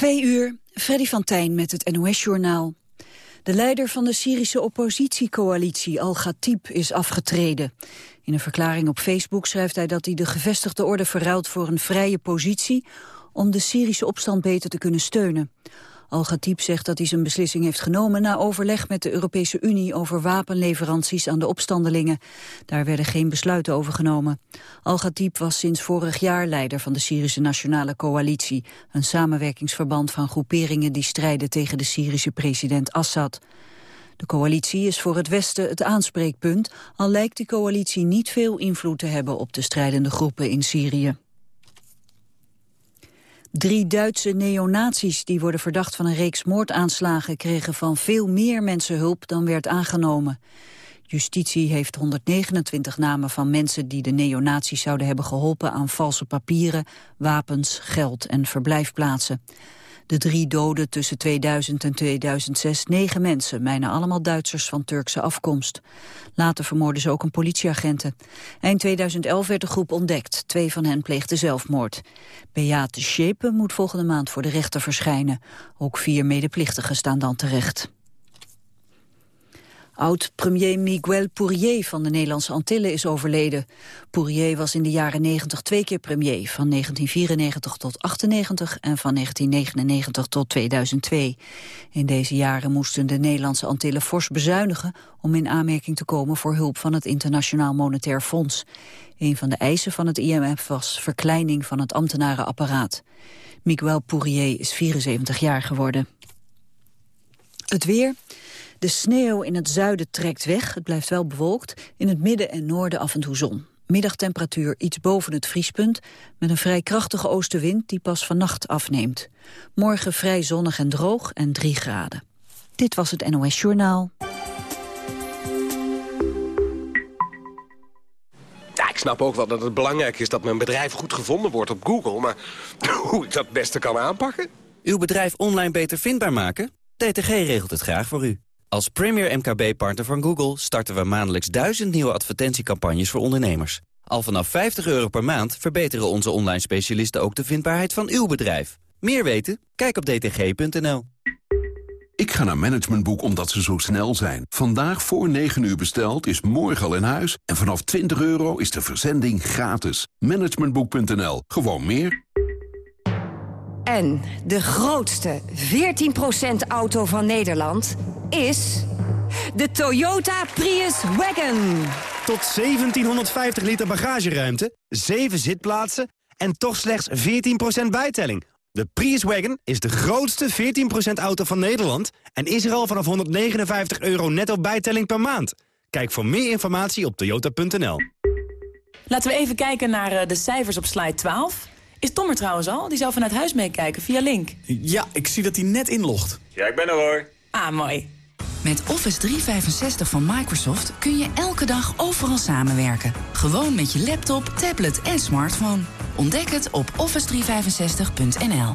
Twee uur, Freddy van Tijn met het NOS-journaal. De leider van de Syrische oppositiecoalitie, Al-Ghatib, is afgetreden. In een verklaring op Facebook schrijft hij dat hij de gevestigde orde verruilt voor een vrije positie om de Syrische opstand beter te kunnen steunen. Al-Ghatib zegt dat hij zijn beslissing heeft genomen na overleg met de Europese Unie over wapenleveranties aan de opstandelingen. Daar werden geen besluiten over genomen. Al-Ghatib was sinds vorig jaar leider van de Syrische Nationale Coalitie, een samenwerkingsverband van groeperingen die strijden tegen de Syrische president Assad. De coalitie is voor het Westen het aanspreekpunt, al lijkt die coalitie niet veel invloed te hebben op de strijdende groepen in Syrië. Drie Duitse neonazies die worden verdacht van een reeks moordaanslagen... kregen van veel meer mensen hulp dan werd aangenomen. Justitie heeft 129 namen van mensen die de neonazies zouden hebben geholpen... aan valse papieren, wapens, geld en verblijfplaatsen. De drie doden tussen 2000 en 2006 negen mensen, bijna allemaal Duitsers van Turkse afkomst. Later vermoorden ze ook een politieagenten. Eind 2011 werd de groep ontdekt. Twee van hen pleegden zelfmoord. Beate Schepen moet volgende maand voor de rechter verschijnen. Ook vier medeplichtigen staan dan terecht. Oud-premier Miguel Pourier van de Nederlandse Antillen is overleden. Pourier was in de jaren 90 twee keer premier, van 1994 tot 98 en van 1999 tot 2002. In deze jaren moesten de Nederlandse Antillen fors bezuinigen om in aanmerking te komen voor hulp van het Internationaal Monetair Fonds. Een van de eisen van het IMF was verkleining van het ambtenarenapparaat. Miguel Pourier is 74 jaar geworden. Het weer... De sneeuw in het zuiden trekt weg, het blijft wel bewolkt. In het midden en noorden af en toe zon. Middagtemperatuur iets boven het vriespunt... met een vrij krachtige oostenwind die pas vannacht afneemt. Morgen vrij zonnig en droog en 3 graden. Dit was het NOS Journaal. Ja, ik snap ook wel dat het belangrijk is dat mijn bedrijf goed gevonden wordt op Google... maar hoe ik dat het beste kan aanpakken? Uw bedrijf online beter vindbaar maken? DTG regelt het graag voor u. Als premier MKB-partner van Google starten we maandelijks duizend nieuwe advertentiecampagnes voor ondernemers. Al vanaf 50 euro per maand verbeteren onze online specialisten ook de vindbaarheid van uw bedrijf. Meer weten? Kijk op dtg.nl. Ik ga naar Managementboek omdat ze zo snel zijn. Vandaag voor 9 uur besteld is morgen al in huis. En vanaf 20 euro is de verzending gratis. Managementboek.nl. Gewoon meer. En de grootste 14% auto van Nederland is de Toyota Prius Wagon. Tot 1750 liter bagageruimte, 7 zitplaatsen en toch slechts 14% bijtelling. De Prius Wagon is de grootste 14% auto van Nederland... en is er al vanaf 159 euro netto bijtelling per maand. Kijk voor meer informatie op toyota.nl. Laten we even kijken naar eh, de cijfers op slide 12. Is Tom er trouwens al? Die zou vanuit huis meekijken via Link. Ja, ik zie dat hij net inlogt. Ja, ik ben er hoor. Ah, mooi. Met Office 365 van Microsoft kun je elke dag overal samenwerken. Gewoon met je laptop, tablet en smartphone. Ontdek het op office365.nl.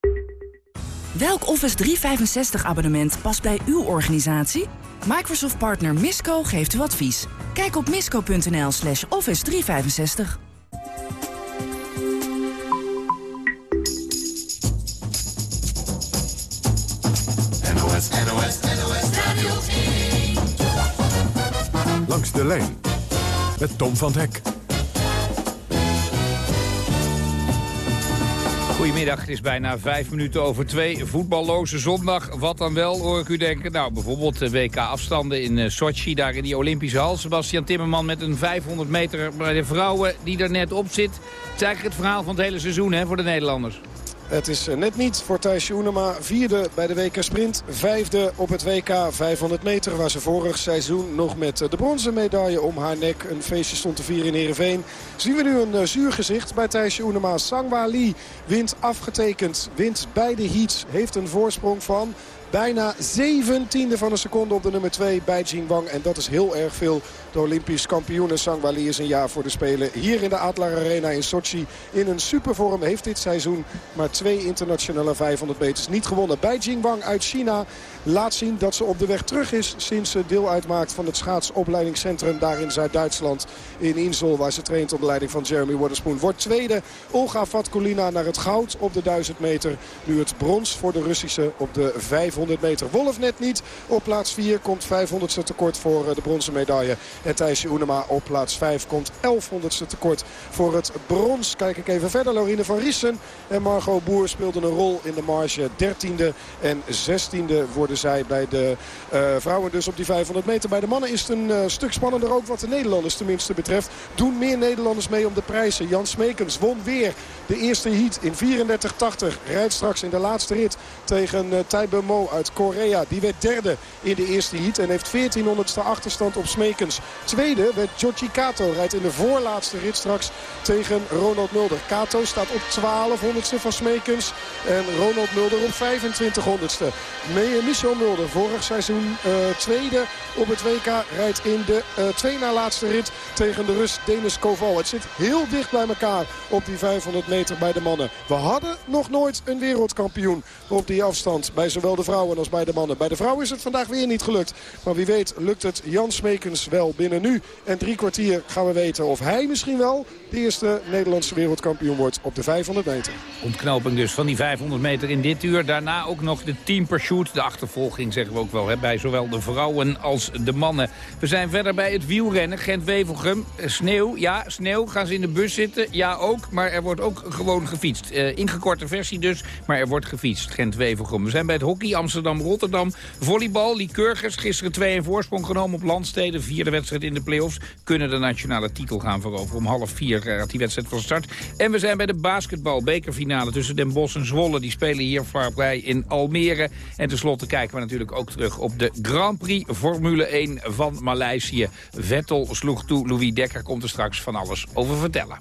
Welk Office 365 abonnement past bij uw organisatie? Microsoft partner Misco geeft u advies. Kijk op misco.nl slash office 365. NOS, NOS, NOS Radio 1. Langs de lijn met Tom van Hek. Goedemiddag, het is bijna vijf minuten over twee. Voetballoze zondag, wat dan wel, hoor ik u denken. Nou, bijvoorbeeld de WK-afstanden in uh, Sochi, daar in die Olympische hal. Sebastian Timmerman met een 500 meter bij de vrouwen die er net op zit. Het is eigenlijk het verhaal van het hele seizoen hè, voor de Nederlanders. Het is eh, net niet voor Thijsje Oenema. Vierde bij de WK Sprint. Vijfde op het WK 500 meter. Waar ze vorig seizoen nog met eh, de bronzen medaille om haar nek een feestje stond te vieren in Heerenveen. Zien we nu een uh, zuur gezicht bij Thijsje Oenema. Sangwa Lee wint afgetekend. Wint beide heats. Heeft een voorsprong van Bijna 17e van een seconde op de nummer 2 bij Jing Wang. En dat is heel erg veel. De Olympisch kampioen Sangwali is een jaar voor de Spelen. Hier in de Adler Arena in Sochi. In een supervorm heeft dit seizoen maar twee internationale 500 meters niet gewonnen. Bij Jing Wang uit China laat zien dat ze op de weg terug is... sinds ze deel uitmaakt van het schaatsopleidingscentrum daar in Zuid-Duitsland. In Insel, waar ze traint onder leiding van Jeremy Waterspoon. Wordt tweede Olga Vatkulina naar het goud op de 1000 meter. Nu het brons voor de Russische op de 500 meter. Wolf net niet. Op plaats 4 komt 500ste tekort voor eh, de bronzen medaille. En Thijsje Oenema op plaats 5 komt 1100ste tekort voor het brons. Kijk ik even verder. Lorine van Riesen en Margot Boer speelden een rol in de marge. 13e en 16e worden zij bij de uh, vrouwen dus op die 500 meter. Bij de mannen is het een uh, stuk spannender ook wat de Nederlanders tenminste betreft. Doen meer Nederlanders mee om de prijzen. Jan Smekens won weer de eerste heat in 34-80. Rijdt straks in de laatste rit tegen uh, Taibe Mo uit Korea. Die werd derde in de eerste heat en heeft 1400ste achterstand op Smekens. Tweede werd Giorgi Kato. Rijdt in de voorlaatste rit straks tegen Ronald Mulder. Kato staat op 1200ste van Smekens. En Ronald Mulder op 2500ste. Michel Mulder, vorig seizoen uh, tweede op het WK, rijdt in de uh, twee na laatste rit tegen de Rus Denis Koval. Het zit heel dicht bij elkaar op die 500 meter bij de mannen. We hadden nog nooit een wereldkampioen op die afstand. Bij zowel de vrouwen als bij de mannen. Bij de vrouwen is het vandaag weer niet gelukt. Maar wie weet lukt het Jan Smekens wel binnen nu. En drie kwartier gaan we weten of hij misschien wel de eerste Nederlandse wereldkampioen wordt op de 500 meter. Ontknoping dus van die 500 meter in dit uur. Daarna ook nog de team pursuit. De achtervolging zeggen we ook wel hè, bij zowel de vrouwen als de mannen. We zijn verder bij het wielrennen. Gent-Wevelgem. Sneeuw, ja, sneeuw. Gaan ze in de bus zitten? Ja, ook. Maar er wordt ook gewoon gefietst. Uh, ingekorte versie dus, maar er wordt gefietst. Gent-Wevelgem. We zijn bij het hockey Amsterdam-Rotterdam. Volleybal, Lycurgus. Gisteren 2 in voorsprong genomen op landsteden. Vierde wedstrijd in de play-offs. Kunnen de nationale titel gaan veroveren. Om half vier gaat die wedstrijd van start. En we zijn bij de basketbal bekerfinale tussen Den Bosch en Zwolle. Die spelen hier vlakbij in Almere. En tenslotte kijken we natuurlijk ook terug op de Grand Prix Formule 1 van Maleisië. Vettel sloeg toe. Louis Dekker komt er straks van alles over vertellen.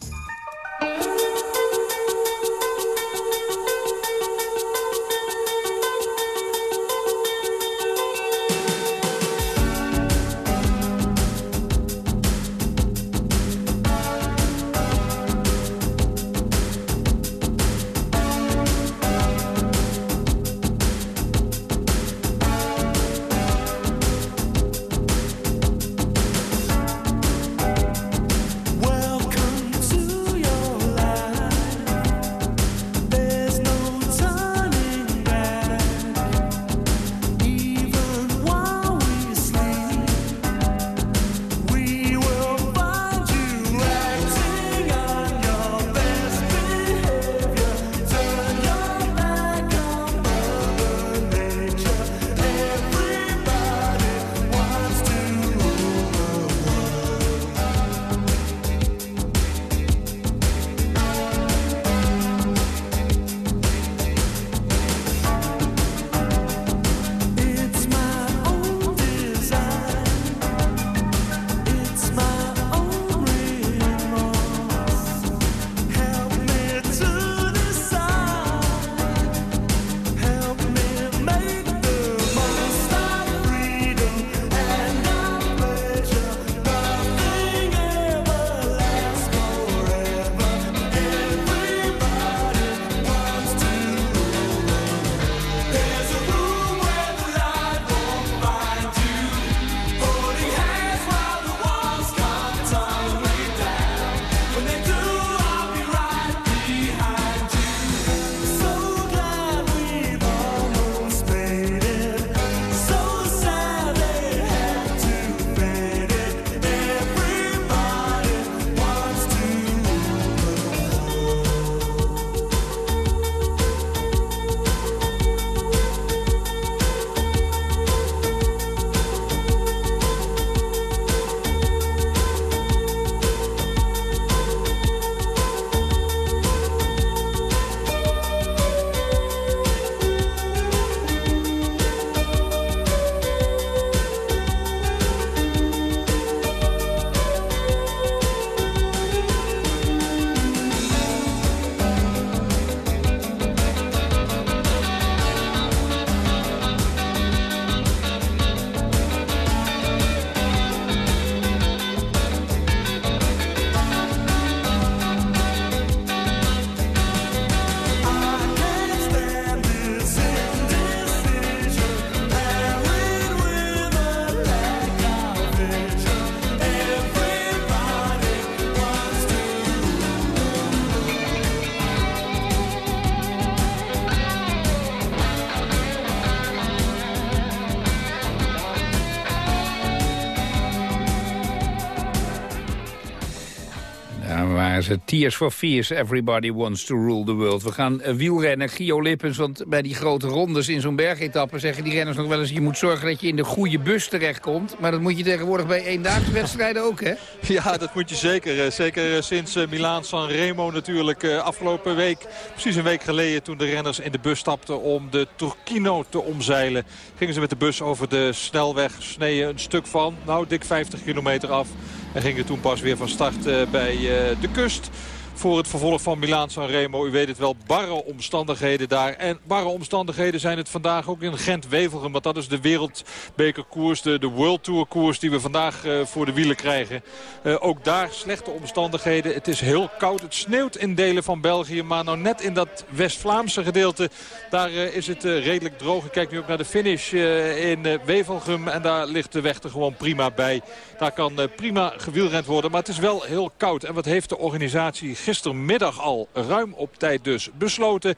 Waren ze. Tears for Fears, everybody wants to rule the world. We gaan uh, wielrennen, Gio Lippens, want bij die grote rondes in zo'n bergetappe... zeggen die renners nog wel eens, je moet zorgen dat je in de goede bus terechtkomt. Maar dat moet je tegenwoordig bij eendaagse wedstrijden ook, hè? Ja, dat moet je zeker. Eh, zeker eh, sinds uh, Milaan-San Remo natuurlijk afgelopen week. Precies een week geleden toen de renners in de bus stapten om de Turquino te omzeilen. Gingen ze met de bus over de snelweg, sneden een stuk van, nou dik 50 kilometer af... En gingen toen pas weer van start eh, bij eh, de kust voor het vervolg van Milaan San Remo. U weet het wel, barre omstandigheden daar. En barre omstandigheden zijn het vandaag ook in Gent-Wevelgem. Want dat is de wereldbekerkoers, de, World Tour koers die we vandaag uh, voor de wielen krijgen. Uh, ook daar slechte omstandigheden. Het is heel koud. Het sneeuwt in delen van België. Maar nou net in dat West-Vlaamse gedeelte, daar uh, is het redelijk droog. Ik kijk nu ook naar de finish in Wevelgem. En daar ligt de weg er gewoon prima bij. Daar kan prima gewielrend worden. Maar het is wel heel koud. En wat heeft de organisatie gistermiddag al ruim op tijd dus besloten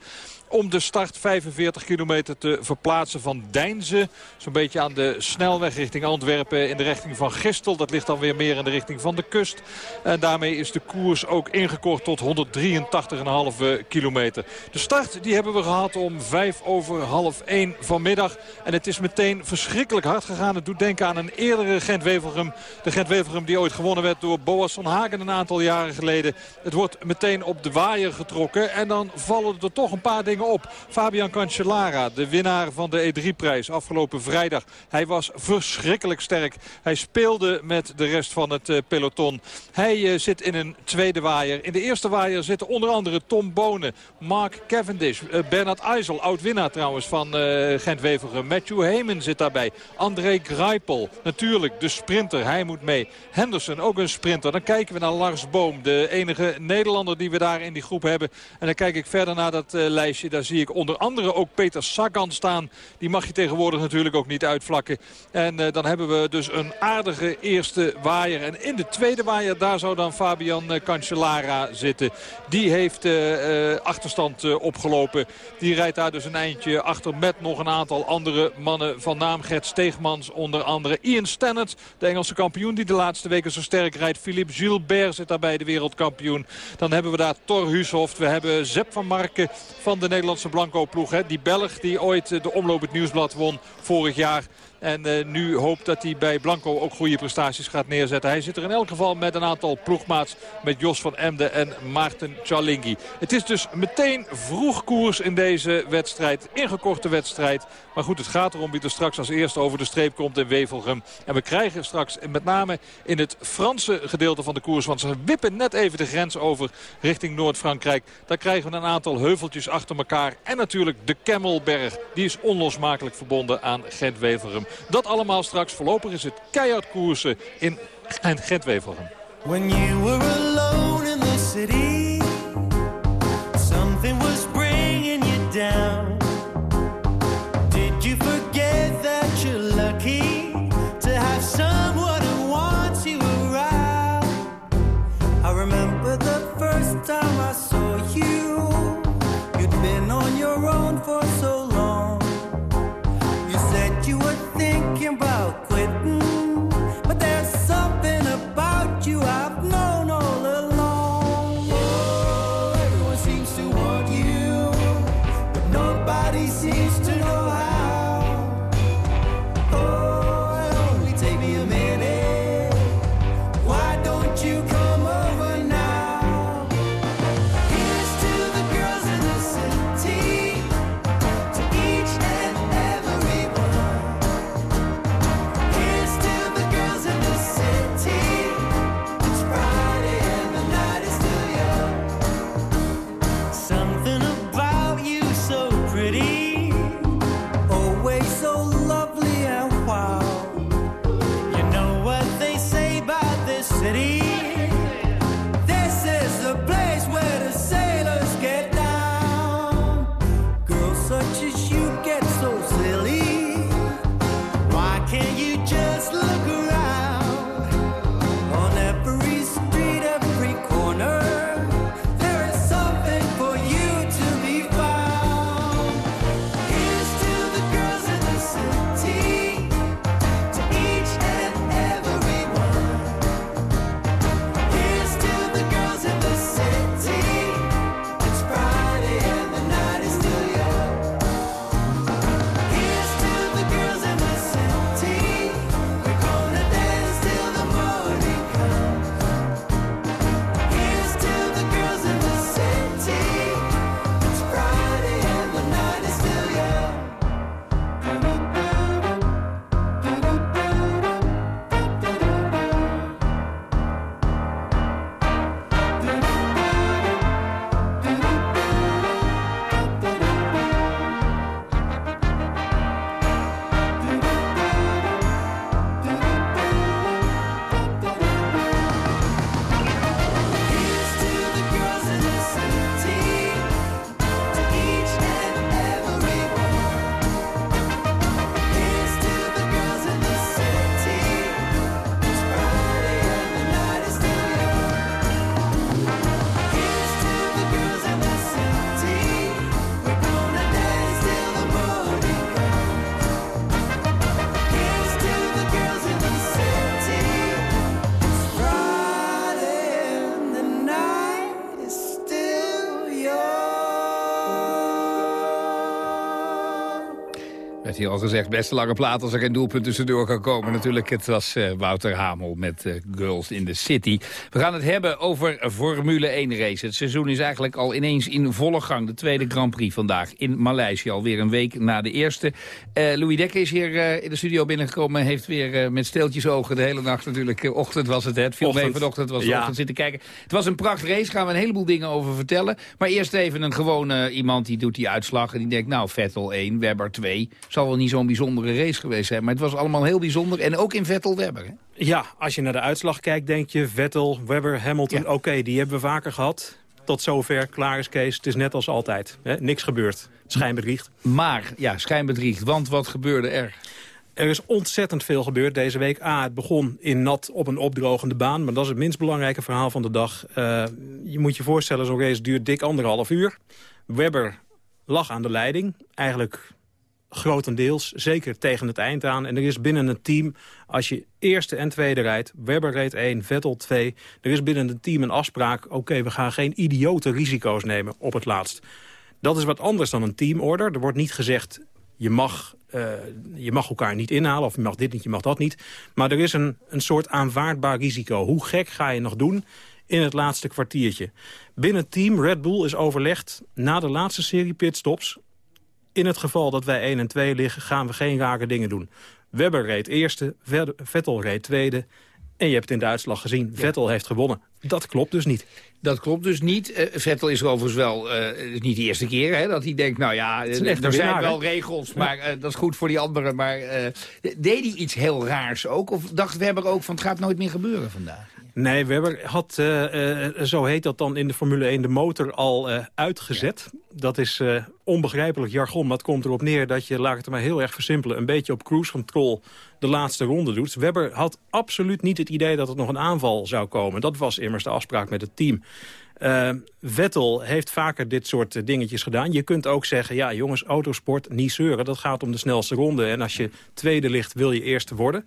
om de start 45 kilometer te verplaatsen van Deinze. Zo'n beetje aan de snelweg richting Antwerpen in de richting van Gistel. Dat ligt dan weer meer in de richting van de kust. En daarmee is de koers ook ingekort tot 183,5 kilometer. De start die hebben we gehad om 5 over half 1 vanmiddag. En het is meteen verschrikkelijk hard gegaan. Het doet denken aan een eerdere Gent-Wevelgem. De Gent-Wevelgem die ooit gewonnen werd door Boas van Hagen een aantal jaren geleden. Het wordt meteen op de waaier getrokken. En dan vallen er toch een paar dingen op. Fabian Cancellara, de winnaar van de E3-prijs afgelopen vrijdag. Hij was verschrikkelijk sterk. Hij speelde met de rest van het uh, peloton. Hij uh, zit in een tweede waaier. In de eerste waaier zitten onder andere Tom Bonen, Mark Cavendish, uh, Bernard Eisel, oud-winnaar trouwens van Gent-Wevelgem. Matthew Heyman zit daarbij. André Greipel, natuurlijk de sprinter, hij moet mee. Henderson, ook een sprinter. Dan kijken we naar Lars Boom, de enige Nederlander die we daar in die groep hebben. En dan kijk ik verder naar dat lijstje. Daar zie ik onder andere ook Peter Sagan staan. Die mag je tegenwoordig natuurlijk ook niet uitvlakken. En uh, dan hebben we dus een aardige eerste waaier. En in de tweede waaier, daar zou dan Fabian uh, Cancellara zitten. Die heeft uh, achterstand opgelopen. Die rijdt daar dus een eindje achter met nog een aantal andere mannen van naam. Gert Steegmans onder andere. Ian Stannard, de Engelse kampioen die de laatste weken zo sterk rijdt. Philippe Gilbert zit daarbij, de wereldkampioen. Dan hebben we daar Thor Hushoft. We hebben Zep van Marken van de Nederlandse Blanco-ploeg. Die Belg die ooit de omloop het nieuwsblad won vorig jaar. En uh, nu hoopt dat hij bij Blanco ook goede prestaties gaat neerzetten. Hij zit er in elk geval met een aantal ploegmaats. Met Jos van Emden en Maarten Chalingi. Het is dus meteen vroeg koers in deze wedstrijd. Ingekorte wedstrijd. Maar goed, het gaat erom wie er straks als eerste over de streep komt in Wevelgem. En we krijgen straks met name in het Franse gedeelte van de koers. Want ze wippen net even de grens over richting Noord-Frankrijk. Daar krijgen we een aantal heuveltjes achter elkaar. En natuurlijk de Kemmelberg. Die is onlosmakelijk verbonden aan Gent-Wevelgem. Dat allemaal straks. Voorlopig is het keihard koersen in Gent-Wevelgem. When you were alone in the city Something was bringing you down werd hier al gezegd, best een lange plaat als er geen doelpunt tussendoor kan komen. Natuurlijk, het was uh, Wouter Hamel met uh, Girls in the City. We gaan het hebben over Formule 1 race. Het seizoen is eigenlijk al ineens in volle gang. De tweede Grand Prix vandaag in Maleisië, alweer een week na de eerste. Uh, Louis Dekker is hier in de studio binnengekomen. Heeft weer met steeltjes ogen de hele nacht natuurlijk. ochtend was het, hè? het viel mee vanochtend, was ja. ochtend zitten kijken. Het was een pracht race, gaan we een heleboel dingen over vertellen. Maar eerst even een gewone iemand die doet die uitslag en die denkt, nou, Vettel 1, Webber 2. Zal wel niet zo'n bijzondere race geweest zijn. Maar het was allemaal heel bijzonder. En ook in Vettel-Webber. Ja, als je naar de uitslag kijkt, denk je Vettel, Webber, Hamilton. Oké, die hebben we vaker gehad. Tot zover, klaar is Kees. Het is net als altijd. Hè? Niks gebeurd. Schijnbedriegt. Maar, ja, schijnbedriegt. Want wat gebeurde er? Er is ontzettend veel gebeurd deze week. A, het begon in nat op een opdrogende baan. Maar dat is het minst belangrijke verhaal van de dag. Uh, je moet je voorstellen, zo'n race duurt dik anderhalf uur. Webber lag aan de leiding. Eigenlijk grotendeels, zeker tegen het eind aan. En er is binnen een team, als je eerste en tweede rijdt... Webber reed 1, Vettel 2... er is binnen een team een afspraak... oké, we gaan geen idiote risico's nemen op het laatst. Dat is wat anders dan een teamorder. Er wordt niet gezegd, je mag, uh, je mag elkaar niet inhalen... of je mag dit niet, je mag dat niet. Maar er is een, een soort aanvaardbaar risico. Hoe gek ga je nog doen in het laatste kwartiertje? Binnen het team Red Bull is overlegd na de laatste serie pitstops in het geval dat wij 1 en 2 liggen, gaan we geen rare dingen doen. Webber reed eerste, Vettel reed tweede. En je hebt het in de uitslag gezien, Vettel heeft gewonnen. Dat klopt dus niet. Dat klopt dus niet. Uh, Vettel is overigens wel uh, niet de eerste keer hè, dat hij denkt... nou ja, er zijn wel regels, maar uh, dat is goed voor die anderen. Maar deed hij iets heel raars ook? Of dacht Webber ook van het gaat nooit meer gebeuren vandaag? Nee, Webber had, uh, uh, zo heet dat dan in de Formule 1, de motor al uh, uitgezet. Dat is onbegrijpelijk jargon, maar het komt erop neer dat je, laat ik het maar heel erg versimpelen, een beetje op cruise control de laatste ronde doet. Webber had absoluut niet het idee dat er nog een aanval zou komen. Dat was immers de afspraak met het team. Vettel heeft vaker dit soort dingetjes gedaan. Je kunt ook zeggen, ja jongens, autosport, niet zeuren. Dat gaat om de snelste ronde. En als je tweede ligt, wil je eerste worden.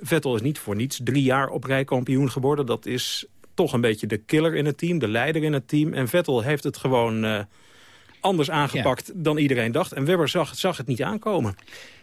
Vettel is niet voor niets drie jaar op rij kampioen geworden. Dat is toch een beetje de killer in het team, de leider in het team. En Vettel heeft het gewoon uh, anders aangepakt dan iedereen dacht. En Webber zag, zag het niet aankomen.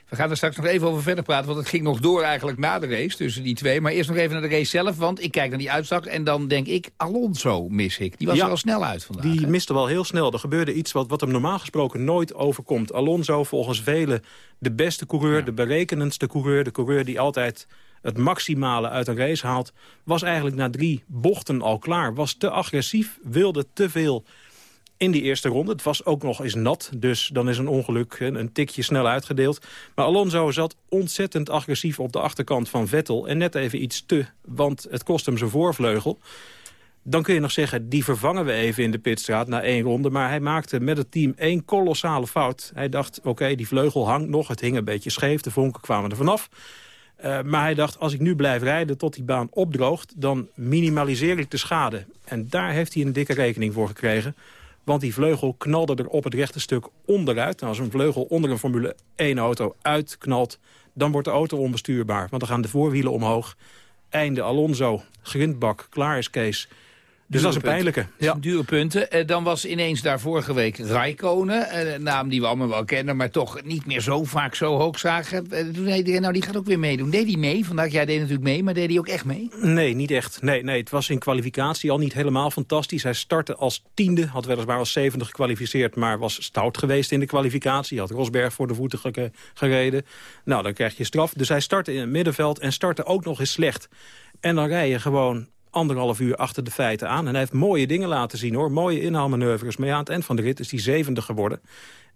We gaan er straks nog even over verder praten, want het ging nog door eigenlijk na de race tussen die twee. Maar eerst nog even naar de race zelf, want ik kijk naar die uitslag en dan denk ik, Alonso mis ik. Die was er al snel uit vandaag. Die miste wel heel snel. Er gebeurde iets wat, wat hem normaal gesproken nooit overkomt. Alonso volgens velen de beste coureur, de berekenendste coureur, de coureur die altijd het maximale uit een race haalt... was eigenlijk na drie bochten al klaar. Was te agressief, wilde te veel in die eerste ronde. Het was ook nog eens nat, dus dan is een ongeluk een tikje snel uitgedeeld. Maar Alonso zat ontzettend agressief op de achterkant van Vettel... en net even iets te, want het kost hem zijn voorvleugel. Dan kun je nog zeggen, die vervangen we even in de pitstraat na één ronde. Maar hij maakte met het team één kolossale fout. Hij dacht, oké, die vleugel hangt nog, het hing een beetje scheef. De vonken kwamen er vanaf. Uh, maar hij dacht, als ik nu blijf rijden tot die baan opdroogt... dan minimaliseer ik de schade. En daar heeft hij een dikke rekening voor gekregen. Want die vleugel knalde er op het rechte stuk onderuit. Nou, als een vleugel onder een Formule 1-auto uitknalt... dan wordt de auto onbestuurbaar. Want dan gaan de voorwielen omhoog. Einde Alonso, grindbak, klaar is Kees... Dus dat is een pijnlijke. Ja. Dure punten. Uh, dan was ineens daar vorige week Raikkonen. Uh, een naam die we allemaal wel kennen, maar toch niet meer zo vaak zo hoog zagen. Uh, toen zei iedereen, nou die gaat ook weer meedoen. Deed hij mee? Vandaag, jij deed natuurlijk mee, maar deed hij ook echt mee? Nee, niet echt. Nee, nee, het was in kwalificatie al niet helemaal fantastisch. Hij startte als tiende, had weliswaar als zevende gekwalificeerd... maar was stout geweest in de kwalificatie. Had Rosberg voor de voeten gereden. Nou, dan krijg je straf. Dus hij startte in het middenveld en startte ook nog eens slecht. En dan rij je gewoon anderhalf uur achter de feiten aan. En hij heeft mooie dingen laten zien, hoor. Mooie inhaalmanoeuvres. Maar ja, aan het eind van de rit is hij zevende geworden.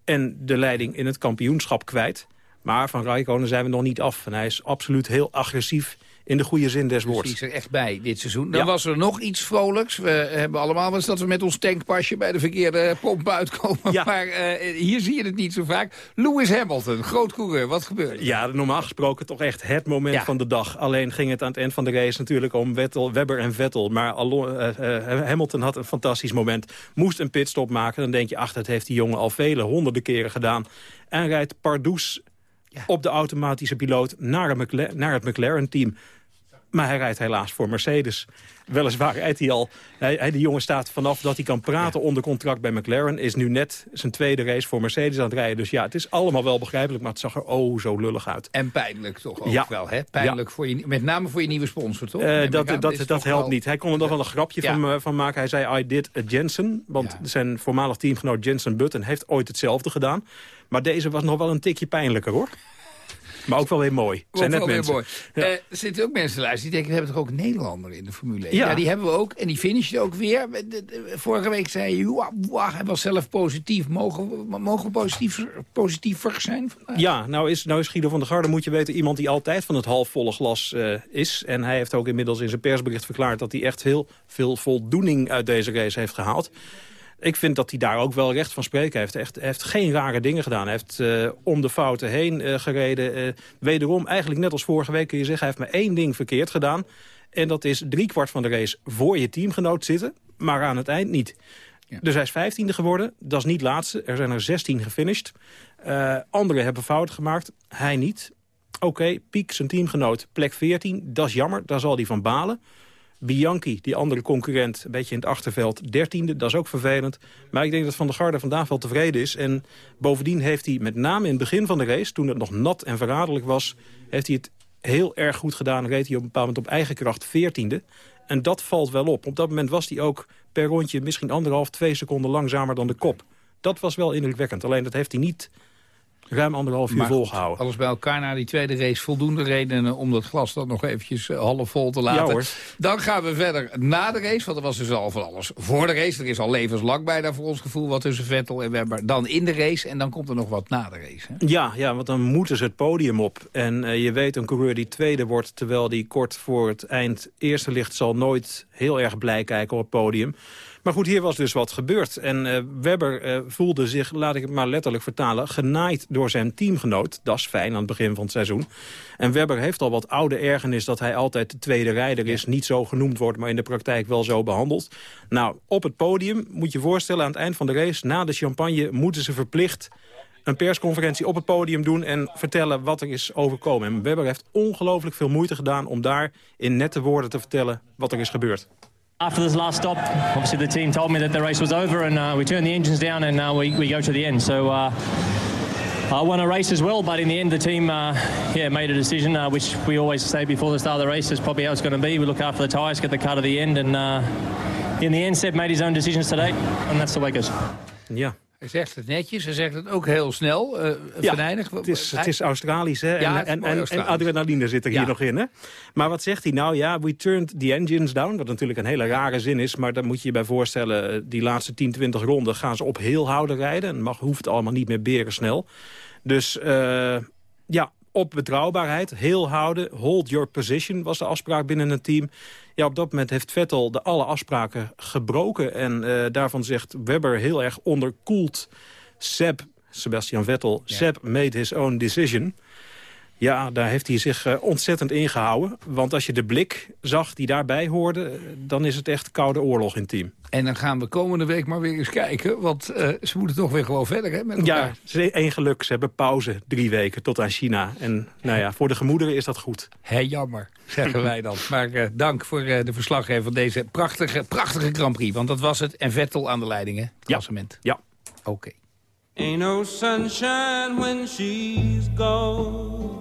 En de leiding in het kampioenschap kwijt. Maar van Raikkonen zijn we nog niet af. En hij is absoluut heel agressief in de goede zin des woords. Die is er echt bij dit seizoen. Dan was er nog iets vrolijks. We hebben allemaal eens dat we met ons tankpasje bij de verkeerde pomp uitkomen. Maar uh, hier zie je het niet zo vaak. Lewis Hamilton, groot coureur. Wat gebeurde Ja, normaal gesproken toch echt het moment van de dag. Alleen ging het aan het eind van de race natuurlijk om Vettel, Webber en Vettel. Maar uh, uh, Hamilton had een fantastisch moment. Moest een pitstop maken. Dan denk je, ach, dat heeft die jongen al vele honderden keren gedaan. En rijdt Pardoes op de automatische piloot naar, naar het McLaren-team. Maar hij rijdt helaas voor Mercedes. Weliswaar rijdt hij al. Hij, hij, de jongen staat vanaf dat hij kan praten onder contract bij McLaren. Is nu net zijn tweede race voor Mercedes aan het rijden. Dus ja, het is allemaal wel begrijpelijk. Maar het zag er oh zo lullig uit. En pijnlijk toch ook wel, hè? Pijnlijk voor je, met name voor je nieuwe sponsor, toch? Uh, dat dat, dat, dat helpt niet. Hij kon er nog wel een grapje van, uh, van maken. Hij zei, I did a Jensen. Want zijn voormalig teamgenoot Jensen Button heeft ooit hetzelfde gedaan. Maar deze was nog wel een tikje pijnlijker, hoor. Maar ook wel weer mooi. Zijn net mensen. Mooi. Ja. Uh, er zitten ook mensen luisteren die denken... we hebben toch ook Nederlander in de Formule 1? Ja. ja die hebben we ook. En die finishen ook weer. Vorige week zei je... Wow, hij was zelf positief. Mogen we, mogen we positief, positiever zijn vandaag? Ja, nou is, nou is Guido van der Garde, moet je weten... iemand die altijd van het halfvolle glas uh, is. En hij heeft ook inmiddels in zijn persbericht verklaard... dat hij echt heel veel voldoening uit deze race heeft gehaald ik vind dat hij daar ook wel recht van spreken heeft. Hij heeft, heeft geen rare dingen gedaan. Hij heeft uh, om de fouten heen uh, gereden. Uh, wederom, eigenlijk net als vorige week kun je zeggen... hij heeft maar één ding verkeerd gedaan. En dat is driekwart van de race voor je teamgenoot zitten... maar aan het eind niet. Ja. Dus hij is vijftiende geworden. Dat is niet laatste. Er zijn er zestien gefinished. anderen hebben fouten gemaakt. Hij niet. Oké, okay, Piek, zijn teamgenoot, plek 14. Dat is jammer. Daar zal hij van balen. Bianchi, die andere concurrent, een beetje in het achterveld, dertiende. Dat is ook vervelend. Maar ik denk dat Van der Garde vandaag wel tevreden is. En bovendien heeft hij met name in het begin van de race... toen het nog nat en verraderlijk was... heeft hij het heel erg goed gedaan. Reed hij op een bepaald moment op eigen kracht veertiende. En dat valt wel op. Op dat moment was hij ook per rondje misschien anderhalf, twee seconden langzamer dan de kop. Dat was wel indrukwekkend. Alleen dat heeft hij niet ruim anderhalf uur maar volgehouden. Alles bij elkaar na die tweede race voldoende redenen om dat glas dan nog eventjes uh, half vol te laten. Ja, dan gaan we verder na de race, want er was dus al van alles voor de race. Er is al levenslang bijna voor ons gevoel wat tussen Vettel en Webber. Dan in de race en dan komt er nog wat na de race. Hè? Ja, ja, want dan moeten ze het podium op. En uh, je weet, een coureur die tweede wordt terwijl die kort voor het eind eerste ligt... zal nooit heel erg blij kijken op het podium. Maar goed, hier was dus wat gebeurd. En uh, Webber uh, voelde zich, laat ik het maar letterlijk vertalen... genaaid door zijn teamgenoot. Dat is fijn aan het begin van het seizoen. En Webber heeft al wat oude ergernis dat hij altijd de tweede rijder is. Niet zo genoemd wordt, maar in de praktijk wel zo behandeld. Nou, op het podium moet je voorstellen aan het eind van de race... na de champagne moeten ze verplicht een persconferentie op het podium doen... en vertellen wat er is overkomen. En Webber heeft ongelooflijk veel moeite gedaan... om daar in nette woorden te vertellen wat er is gebeurd. After this last stop, obviously the team told me that the race was over and uh, we turned the engines down and uh, we, we go to the end. So uh, I won a race as well, but in the end the team uh, yeah, made a decision, uh, which we always say before the start of the race is probably how it's going to be. We look after the tyres, get the car to the end, and uh, in the end Seb made his own decisions today, and that's the way it goes. Yeah. Hij zegt het netjes, hij zegt het ook heel snel, uh, ja, Het is, het is Australisch, hè? Ja, en, en, en, adrenaline zit er hier nog in, hè? Maar wat zegt hij nou? Ja, we turned the engines down. Wat natuurlijk een hele rare zin is, maar daar moet je je bij voorstellen... Eh, die laatste 10, 20 ronden gaan ze op heel houden rijden. En mag, hoeft allemaal niet meer beren snel. Dus uh, ja, op betrouwbaarheid, heel houden, hold your position was de afspraak binnen het team. Ja, op dat moment heeft Vettel de alle afspraken gebroken. En uh, daarvan zegt Webber heel erg onderkoeld. Seb, Sebastian Vettel, ja. Seb made his own decision. Ja, daar heeft hij zich uh, ontzettend ingehouden. Want als je de blik zag die daarbij hoorde... dan is het echt koude oorlog in team. En dan gaan we komende week maar weer eens kijken. Want uh, ze moeten toch weer gewoon verder hè, met elkaar. Ja, één geluk. Ze hebben pauze drie weken tot aan China. En nou ja, voor de gemoederen is dat goed. Hé, jammer, zeggen wij dan. Maar uh, dank voor uh, de verslaggever van deze prachtige, prachtige Grand Prix. Want dat was het. En Vettel aan de leiding, hè? Klassement. Ja. ja. Oké. Okay. Ain't no sunshine when she's gone.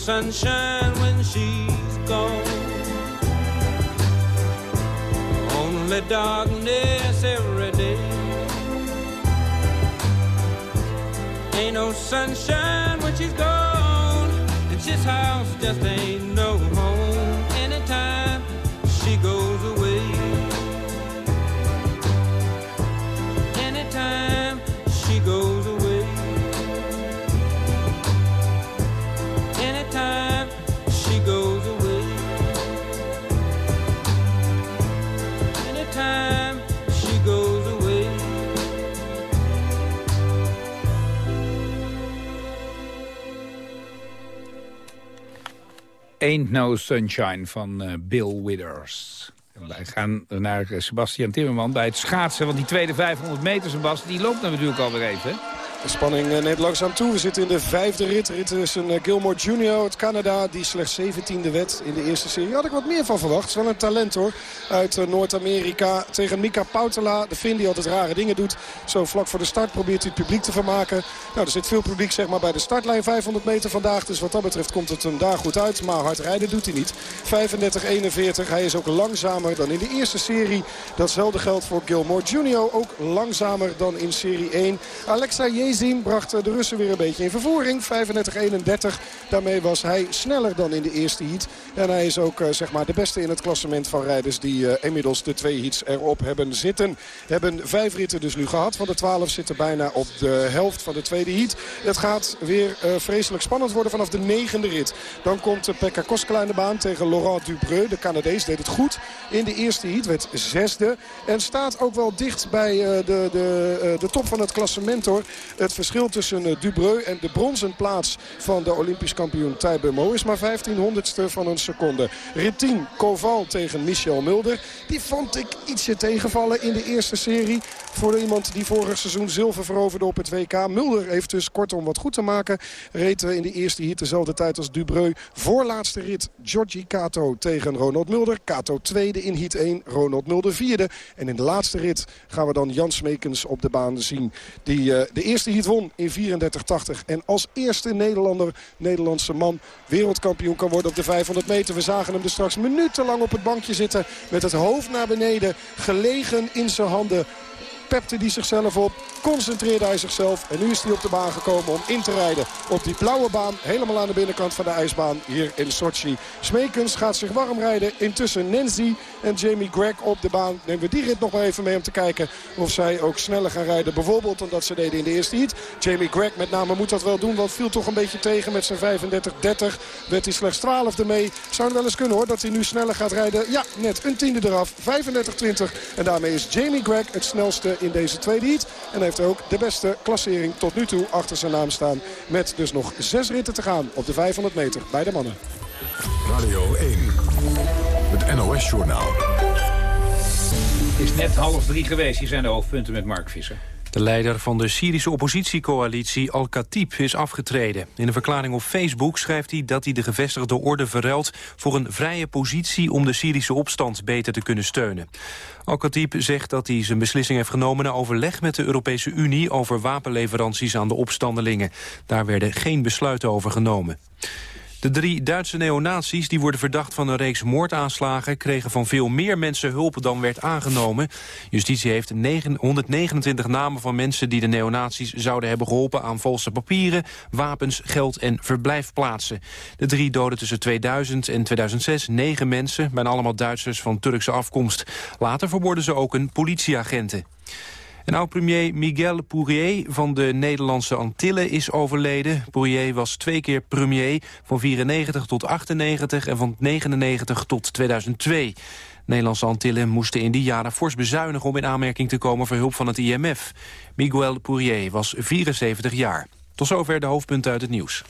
sunshine when she's gone. Only darkness every day. Ain't no sunshine when she's gone. This house just Ain't No Sunshine van eh, Bill Withers. En wij gaan naar eh, Sebastian Timmerman bij het schaatsen. Want die tweede 500 meter, Sebastian, die loopt natuurlijk alweer even. De spanning eh, neemt langzaam toe. We zitten in de vijfde rit. Rit tussen eh, Gilmore Junior uit Canada. Die slechts 17e wet in de eerste serie. Had ik wat meer van verwacht. Het is wel een talent hoor. Uit eh, Noord-Amerika. Tegen Mika Pautela. De Finn die altijd rare dingen doet. Zo vlak voor de start probeert hij het publiek te vermaken. Nou, er zit veel publiek zeg maar, bij de startlijn 500 meter vandaag. Dus wat dat betreft komt het hem daar goed uit. Maar hard rijden doet hij niet. 35-41. Hij is ook langzamer dan in de eerste serie. Datzelfde geldt voor Gilmore Junior. Ook langzamer dan in serie 1. Alexa Jezin bracht de Russen weer een beetje in vervoering. 35-31. Daarmee was hij sneller dan in de eerste heat. En hij is ook eh, zeg maar de beste in het klassement van rijders die eh, inmiddels de twee heats erop hebben zitten. Hebben vijf ritten dus nu gehad. Van de twaalf zitten bijna op de helft van de tweede heat. Het gaat weer eh, vreselijk spannend worden vanaf de negende rit. Dan komt Pekka Koskela in de baan tegen Laurent Dubreu. De Canadees deed het goed in de eerste heat. Werd zesde. En staat ook wel dicht bij de, de, de top van het klassement hoor. Het verschil tussen eh, Dubreu en de bronzen plaats van de Olympisch kampioen Tijbe Mo is maar 1500ste van een seconde. Rit 10, Koval tegen Michel Mulder. Die vond ik ietsje tegenvallen in de eerste serie. Voor iemand die vorig seizoen zilver veroverde op het WK. Mulder heeft dus kortom wat goed te maken. Reed in de eerste heat dezelfde tijd als Dubreu. Voorlaatste rit Giorgi Kato tegen Ronald Mulder. Kato tweede in heat 1, Ronald Mulder vierde. En in de laatste rit gaan we dan Jan Smekens op de baan zien. Die eh, de eerste heat won in 34-80. En als eerste Nederlander, Nederlandse man, wereldkampioen kan worden op de 500 meter. We zagen hem er straks minutenlang op het bankje zitten. Met het hoofd naar beneden, gelegen in zijn handen pepte hij zichzelf op, concentreerde hij zichzelf. En nu is hij op de baan gekomen om in te rijden op die blauwe baan. Helemaal aan de binnenkant van de ijsbaan hier in Sochi. Smekens gaat zich warm rijden. Intussen Nancy en Jamie Gregg op de baan. Nemen we die rit nog maar even mee om te kijken of zij ook sneller gaan rijden. Bijvoorbeeld omdat ze deden in de eerste heat. Jamie Gregg met name moet dat wel doen, want viel toch een beetje tegen met zijn 35-30. Werd hij slechts 12e mee. Zou het wel eens kunnen hoor, dat hij nu sneller gaat rijden. Ja, net een tiende eraf. 35-20. En daarmee is Jamie Gregg het snelste in deze tweede heat. En heeft ook de beste klassering tot nu toe achter zijn naam staan. Met dus nog zes ritten te gaan op de 500 meter bij de mannen. Radio 1, het NOS-journaal. Het is net half drie geweest. Hier zijn de hoofdpunten met Mark Visser. De leider van de Syrische oppositiecoalitie Al-Khatib is afgetreden. In een verklaring op Facebook schrijft hij dat hij de gevestigde orde verruilt... voor een vrije positie om de Syrische opstand beter te kunnen steunen. Al-Khatib zegt dat hij zijn beslissing heeft genomen... na overleg met de Europese Unie over wapenleveranties aan de opstandelingen. Daar werden geen besluiten over genomen. De drie Duitse neonazies die worden verdacht van een reeks moordaanslagen... kregen van veel meer mensen hulp dan werd aangenomen. Justitie heeft 9 129 namen van mensen die de neonazies zouden hebben geholpen... aan valse papieren, wapens, geld en verblijfplaatsen. De drie doden tussen 2000 en 2006 negen mensen... bijna allemaal Duitsers van Turkse afkomst. Later vermoorden ze ook een politieagenten. En oud-premier Miguel Poirier van de Nederlandse Antillen is overleden. Poirier was twee keer premier, van 94 tot 98 en van 99 tot 2002. Nederlandse Antillen moesten in die jaren fors bezuinigen... om in aanmerking te komen voor hulp van het IMF. Miguel Poirier was 74 jaar. Tot zover de hoofdpunten uit het nieuws.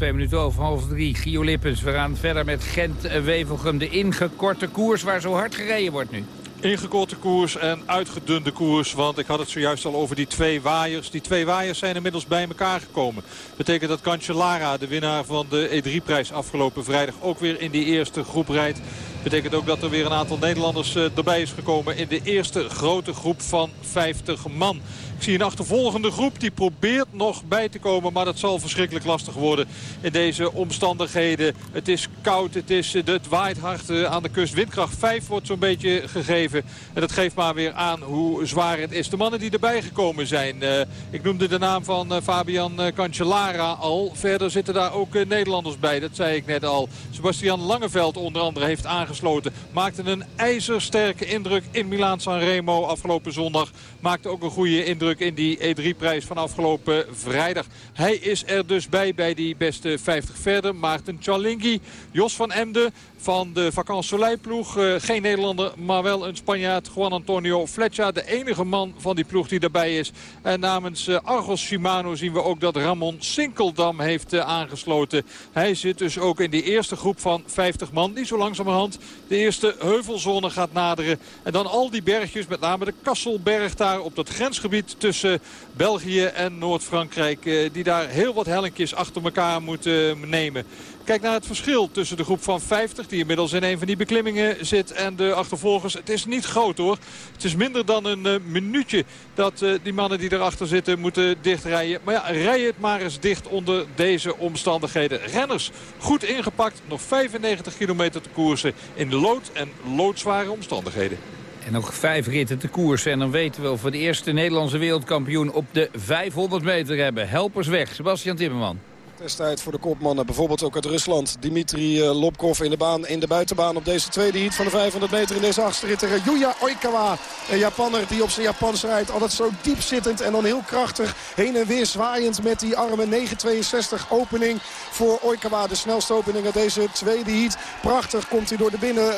Twee minuten over half drie. Gio Lippens, we gaan verder met Gent-Wevelgem. De ingekorte koers waar zo hard gereden wordt nu. Ingekorte koers en uitgedunde koers. Want ik had het zojuist al over die twee waaiers. Die twee waaiers zijn inmiddels bij elkaar gekomen. Betekent dat Cancellara, de winnaar van de E3-prijs afgelopen vrijdag... ook weer in die eerste groep rijdt. Betekent ook dat er weer een aantal Nederlanders eh, erbij is gekomen... in de eerste grote groep van 50 man. Ik zie een achtervolgende groep die probeert nog bij te komen. Maar dat zal verschrikkelijk lastig worden in deze omstandigheden. Het is koud, het, is, het waait hard eh, aan de kust. Windkracht 5 wordt zo'n beetje gegeven. En dat geeft maar weer aan hoe zwaar het is. De mannen die erbij gekomen zijn. Uh, ik noemde de naam van uh, Fabian Cancellara al. Verder zitten daar ook Nederlanders bij. Dat zei ik net al. Sebastian Langeveld onder andere heeft aangesloten. Maakte een ijzersterke indruk in Milaan-San Remo afgelopen zondag. Maakte ook een goede indruk in die E3-prijs van afgelopen vrijdag. Hij is er dus bij bij die beste 50 verder. Maarten Chalingi, Jos van Emden van de Vacan Soleil-ploeg. Uh, geen Nederlander, maar wel een Spanjaard. Juan Antonio Fletcher, de enige man van die ploeg die erbij is. En namens uh, Argos Shimano zien we ook dat Ramon Sinkeldam heeft uh, aangesloten. Hij zit dus ook in die eerste groep van 50 man. Die zo langzamerhand de eerste heuvelzone gaat naderen. En dan al die bergjes, met name de Kasselberg daar op dat grensgebied tussen België en Noord-Frankrijk. die daar heel wat hellinkjes achter elkaar moeten nemen. Kijk naar het verschil tussen de groep van 50... die inmiddels in een van die beklimmingen zit... en de achtervolgers. Het is niet groot hoor. Het is minder dan een uh, minuutje dat uh, die mannen die erachter zitten moeten dichtrijden. Maar ja, rij het maar eens dicht onder deze omstandigheden. Renners goed ingepakt. Nog 95 kilometer te koersen in lood en loodzware omstandigheden. En nog vijf ritten te koersen. En dan weten we of we de eerste Nederlandse wereldkampioen op de 500 meter hebben. Helpers weg. Sebastian Timmerman. Testtijd voor de kopmannen. Bijvoorbeeld ook uit Rusland. Dimitri eh, Lobkov in de, baan, in de buitenbaan op deze tweede heat van de 500 meter in deze achtste rit. Tegen Yuya Oikawa, een Japanner die op zijn Japans rijdt. Altijd zo diep zittend en dan heel krachtig heen en weer zwaaiend met die armen. 9.62 opening voor Oikawa. De snelste opening uit deze tweede heat. Prachtig komt hij door de binnen,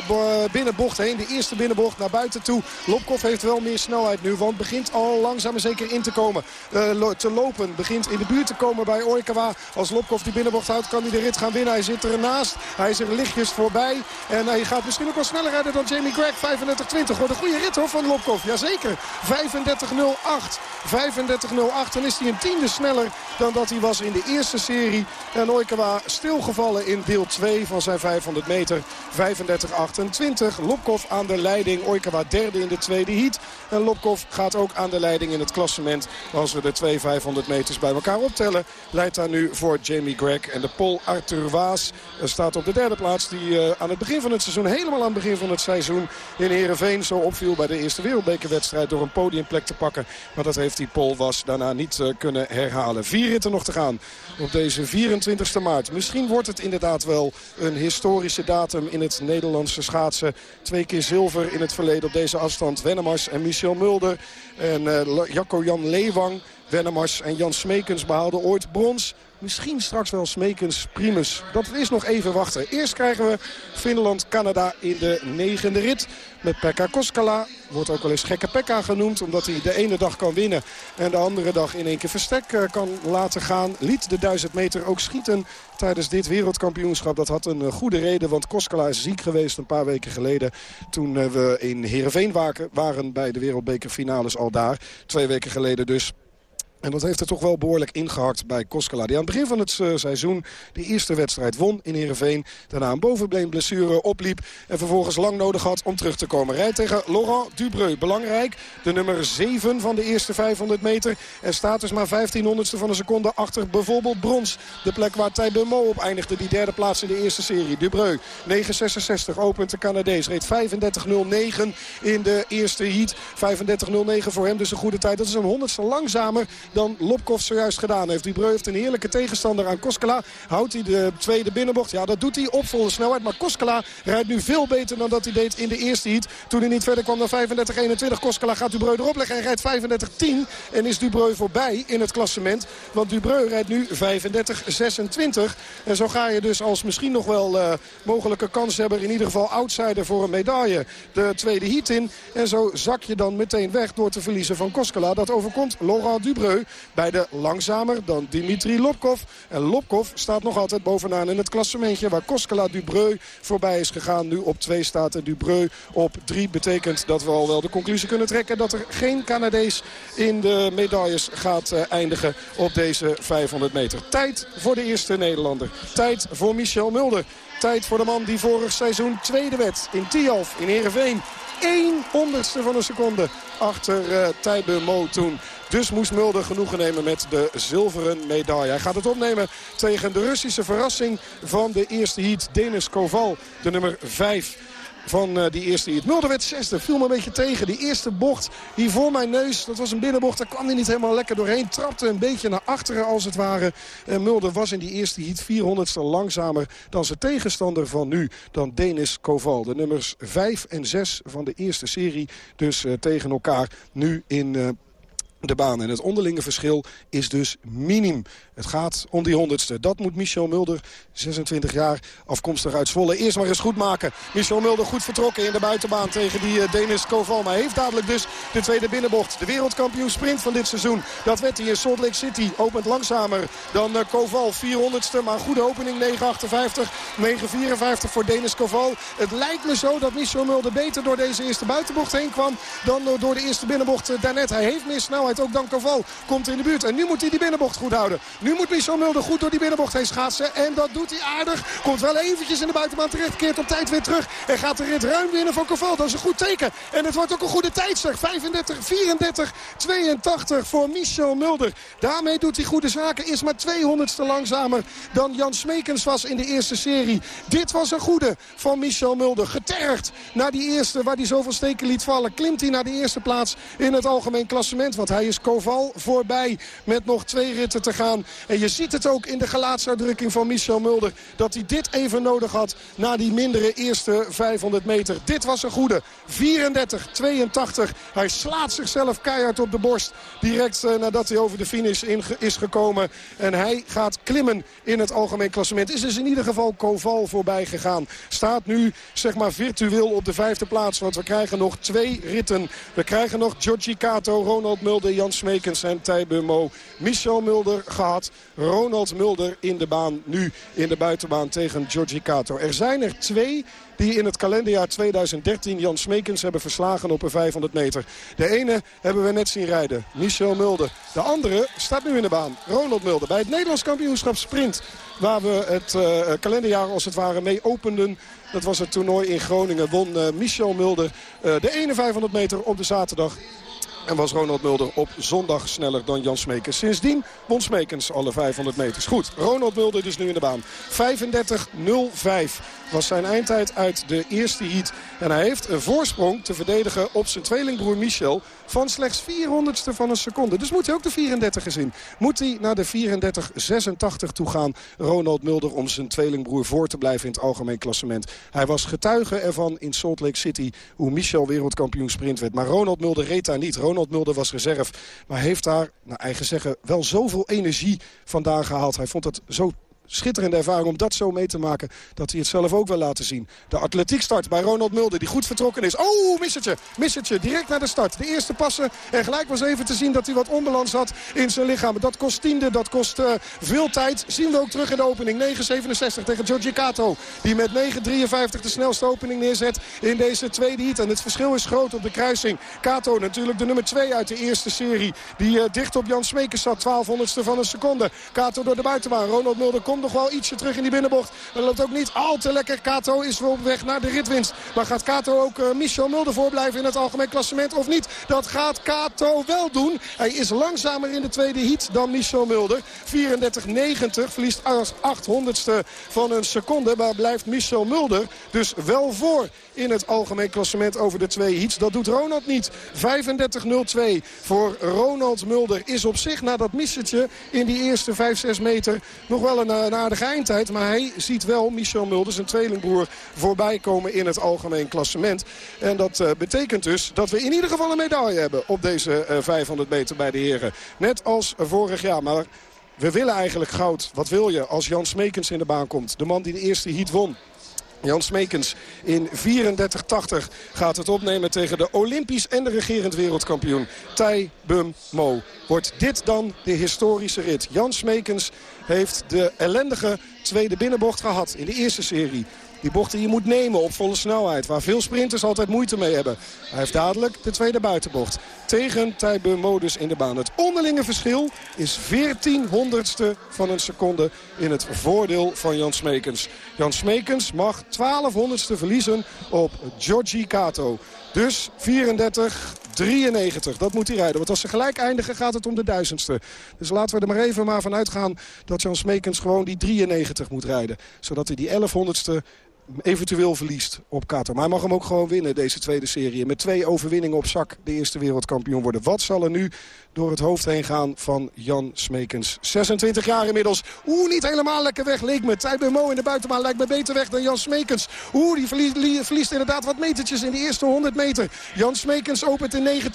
binnenbocht heen. De eerste binnenbocht naar buiten toe. Lobkov heeft wel meer snelheid nu. Want begint al langzaam en zeker in te komen. Uh, te lopen. Begint in de buurt te komen bij Oikawa. Als Lopkov die binnenbocht houdt, kan hij de rit gaan winnen. Hij zit ernaast. Hij is er lichtjes voorbij. En hij gaat misschien ook wel sneller rijden dan Jamie Greg. 35-20. Wordt een goede rit hoor van Lopkov. Jazeker. 35-08. 35-08. Dan is hij een tiende sneller dan dat hij was in de eerste serie. En Oikawa stilgevallen in deel 2 van zijn 500 meter. 35-28. Lopkov aan de leiding. Oikawa derde in de tweede heat. En Lopkov gaat ook aan de leiding in het klassement. Als we de twee 500 meters bij elkaar optellen. Leidt daar nu voor Jamie Greg. En de Pol Arthur Waas staat op de derde plaats. Die uh, aan het begin van het seizoen, helemaal aan het begin van het seizoen... in Heerenveen zo opviel bij de eerste wereldbekerwedstrijd... door een podiumplek te pakken. Maar dat heeft die Pol Was daarna niet uh, kunnen herhalen. Vier ritten nog te gaan op deze 24 maart. Misschien wordt het inderdaad wel een historische datum in het Nederlandse schaatsen. Twee keer zilver in het verleden op deze afstand. Wennemars en Michel Mulder. En uh, Jacco-Jan Leewang, Wennemars en Jan Smekens behaalden ooit brons. Misschien straks wel Smekens, Primus. Dat is nog even wachten. Eerst krijgen we Finland-Canada in de negende rit. Met Pekka Koskala. Wordt ook wel eens gekke Pekka genoemd. Omdat hij de ene dag kan winnen. En de andere dag in één keer verstek kan laten gaan. Liet de 1000 meter ook schieten tijdens dit wereldkampioenschap. Dat had een goede reden. Want Koskala is ziek geweest een paar weken geleden. Toen we in Heerenveen waren bij de wereldbekerfinales al daar. Twee weken geleden dus. En dat heeft er toch wel behoorlijk ingehakt bij Koskela. Die aan het begin van het uh, seizoen de eerste wedstrijd won in Heerenveen. Daarna een bovenbeenblessure opliep. En vervolgens lang nodig had om terug te komen. Rijdt tegen Laurent Dubreu. Belangrijk. De nummer 7 van de eerste 500 meter. En staat dus maar 1500ste van een seconde achter bijvoorbeeld brons. De plek waar Thij Mo op eindigde. Die derde plaats in de eerste serie. Dubreu 9.66 opent de Canadees. Reed 35.09 in de eerste heat. 35.09 voor hem dus een goede tijd. Dat is een honderdste langzamer dan Lopkov zojuist gedaan heeft. Dubreu heeft een heerlijke tegenstander aan Koskela. Houdt hij de tweede binnenbocht? Ja, dat doet hij op volle snelheid. Maar Koskela rijdt nu veel beter dan dat hij deed in de eerste heat. Toen hij niet verder kwam dan 35-21. Koskela gaat Dubreu erop leggen en rijdt 35-10. En is Dubreu voorbij in het klassement. Want Dubreu rijdt nu 35-26. En zo ga je dus als misschien nog wel uh, mogelijke kanshebber... in ieder geval outsider voor een medaille de tweede heat in. En zo zak je dan meteen weg door te verliezen van Koskela. Dat overkomt Laurent Dubreu. Bij de langzamer dan Dimitri Lopkov. En Lopkov staat nog altijd bovenaan in het klassementje... waar Koskela Dubreu voorbij is gegaan. Nu op 2 staat en Dubreu op 3. Betekent dat we al wel de conclusie kunnen trekken... dat er geen Canadees in de medailles gaat eh, eindigen op deze 500 meter. Tijd voor de eerste Nederlander. Tijd voor Michel Mulder. Tijd voor de man die vorig seizoen tweede werd in Tialf in Heerenveen. 1 honderdste van een seconde achter uh, Tijbe toen. Dus moest Mulder genoegen nemen met de zilveren medaille. Hij gaat het opnemen tegen de Russische verrassing van de eerste heat. Denis Koval, de nummer 5 van uh, die eerste heat. Mulder werd zesde, viel me een beetje tegen. Die eerste bocht hier voor mijn neus, dat was een binnenbocht. Daar kwam hij niet helemaal lekker doorheen. Trapte een beetje naar achteren als het ware. En Mulder was in die eerste heat 400ste langzamer dan zijn tegenstander van nu. Dan Denis Koval. De nummers 5 en 6 van de eerste serie. Dus uh, tegen elkaar nu in... Uh, de baan. En het onderlinge verschil is dus minim. Het gaat om die honderdste. Dat moet Michel Mulder, 26 jaar, afkomstig uit Zwolle, eerst maar eens goed maken. Michel Mulder goed vertrokken in de buitenbaan tegen die uh, Denis Koval. Maar heeft dadelijk dus de tweede binnenbocht. De wereldkampioen sprint van dit seizoen. Dat werd hij in Salt Lake City. Opent langzamer dan uh, Koval. 400ste, maar goede opening. 9,58. 9,54 voor Denis Koval. Het lijkt me zo dat Michel Mulder beter door deze eerste buitenbocht heen kwam... dan uh, door de eerste binnenbocht daarnet. Hij heeft meer snelheid, ook dan Koval komt in de buurt. En nu moet hij die binnenbocht goed houden. Nu moet Michel Mulder goed door die binnenbocht heen schaatsen. En dat doet hij aardig. Komt wel eventjes in de buitenbaan terecht. Keert op tijd weer terug. En gaat de rit ruim winnen van Koval. Dat is een goed teken. En het wordt ook een goede tijd zeg. 35, 34, 82 voor Michel Mulder. Daarmee doet hij goede zaken. Is maar 200ste langzamer dan Jan Smekens was in de eerste serie. Dit was een goede van Michel Mulder. Getergd naar die eerste waar hij zoveel steken liet vallen. Klimt hij naar de eerste plaats in het algemeen klassement. Want hij is Koval voorbij met nog twee ritten te gaan. En je ziet het ook in de gelaatsuitdrukking van Michel Mulder. Dat hij dit even nodig had na die mindere eerste 500 meter. Dit was een goede. 34, 82. Hij slaat zichzelf keihard op de borst. Direct uh, nadat hij over de finish in is gekomen. En hij gaat klimmen in het algemeen klassement. Is dus in ieder geval Koval voorbij gegaan. Staat nu zeg maar virtueel op de vijfde plaats. Want we krijgen nog twee ritten. We krijgen nog Giorgi Kato, Ronald Mulder, Jan Smekens en Tijbe Mo. Michel Mulder gehad. Ronald Mulder in de baan. Nu in de buitenbaan tegen Giorgi Kato. Er zijn er twee die in het kalenderjaar 2013 Jan Smekens hebben verslagen op een 500 meter. De ene hebben we net zien rijden, Michel Mulder. De andere staat nu in de baan, Ronald Mulder. Bij het Nederlands kampioenschap sprint, waar we het uh, kalenderjaar als het ware mee openden... Dat was het toernooi in Groningen. Won uh, Michel Mulder uh, de ene 500 meter op de zaterdag. En was Ronald Mulder op zondag sneller dan Jan Smekens. Sindsdien won Smekens alle 500 meters. Goed, Ronald Mulder dus nu in de baan. 35.05 was zijn eindtijd uit de eerste heat. En hij heeft een voorsprong te verdedigen op zijn tweelingbroer Michel... van slechts 400ste van een seconde. Dus moet hij ook de 34 zien. Moet hij naar de 34.86 toe gaan, Ronald Mulder... om zijn tweelingbroer voor te blijven in het algemeen klassement. Hij was getuige ervan in Salt Lake City... hoe Michel wereldkampioen sprint werd. Maar Ronald Mulder reed daar niet. Ronald Mulder was reserve. Maar heeft daar, naar eigen zeggen, wel zoveel energie vandaan gehaald. Hij vond het zo schitterende ervaring om dat zo mee te maken... dat hij het zelf ook wil laten zien. De atletiek start bij Ronald Mulder, die goed vertrokken is. Oh, missertje, missertje, direct naar de start. De eerste passen en gelijk was even te zien dat hij wat onbalans had in zijn lichaam. Dat kost tiende, dat kost uh, veel tijd. Zien we ook terug in de opening. 9.67 tegen Giorgi Kato. Die met 9.53 de snelste opening neerzet in deze tweede heat. En het verschil is groot op de kruising. Kato natuurlijk de nummer 2 uit de eerste serie. Die uh, dicht op Jan Smekers zat, 1200ste van een seconde. Kato door de buitenbaan. Ronald Mulder komt nog wel ietsje terug in die binnenbocht. Dat loopt ook niet al te lekker. Kato is weer op weg naar de ritwinst. Maar gaat Kato ook uh, Michel Mulder voorblijven in het algemeen klassement of niet? Dat gaat Kato wel doen. Hij is langzamer in de tweede heat dan Michel Mulder. 34,90 verliest 800ste van een seconde. Maar blijft Michel Mulder dus wel voor in het algemeen klassement over de twee heats. Dat doet Ronald niet. 35-02 voor Ronald Mulder is op zich na dat missertje in die eerste 5-6 meter nog wel een, aardige eindtijd. Maar hij ziet wel Michel Mulder, zijn tweelingbroer, voorbij komen in het algemeen klassement. En dat uh, betekent dus dat we in ieder geval een medaille hebben op deze uh, 500 meter bij de heren. Net als vorig jaar. Maar we willen eigenlijk goud. Wat wil je als Jan Smekens in de baan komt? De man die de eerste heat won Jan Smekens in 34-80 gaat het opnemen tegen de Olympisch en de regerend wereldkampioen Tai Bum Mo. Wordt dit dan de historische rit? Jan Smekens heeft de ellendige tweede binnenbocht gehad in de eerste serie. Die bocht die je moet nemen op volle snelheid. Waar veel sprinters altijd moeite mee hebben. Hij heeft dadelijk de tweede buitenbocht. Tegen Tijbe Modus in de baan. Het onderlinge verschil is 14 honderdste van een seconde in het voordeel van Jan Smekens. Jan Smekens mag 12 honderdste verliezen op Georgie Kato. Dus 34, 93. Dat moet hij rijden. Want als ze gelijk eindigen gaat het om de duizendste. Dus laten we er maar even maar van uitgaan dat Jan Smekens gewoon die 93 moet rijden. Zodat hij die 1100ste eventueel verliest op Kato. Maar hij mag hem ook gewoon winnen, deze tweede serie. Met twee overwinningen op zak de eerste wereldkampioen worden. Wat zal er nu door het hoofd heen gaan van Jan Smekens? 26 jaar inmiddels. Oeh, niet helemaal lekker weg, leek me. Tijbe Mo in de buitenbaan lijkt me beter weg dan Jan Smekens. Oeh, die verliest, inderdaad wat metertjes in de eerste 100 meter. Jan Smekens opent in 9.72,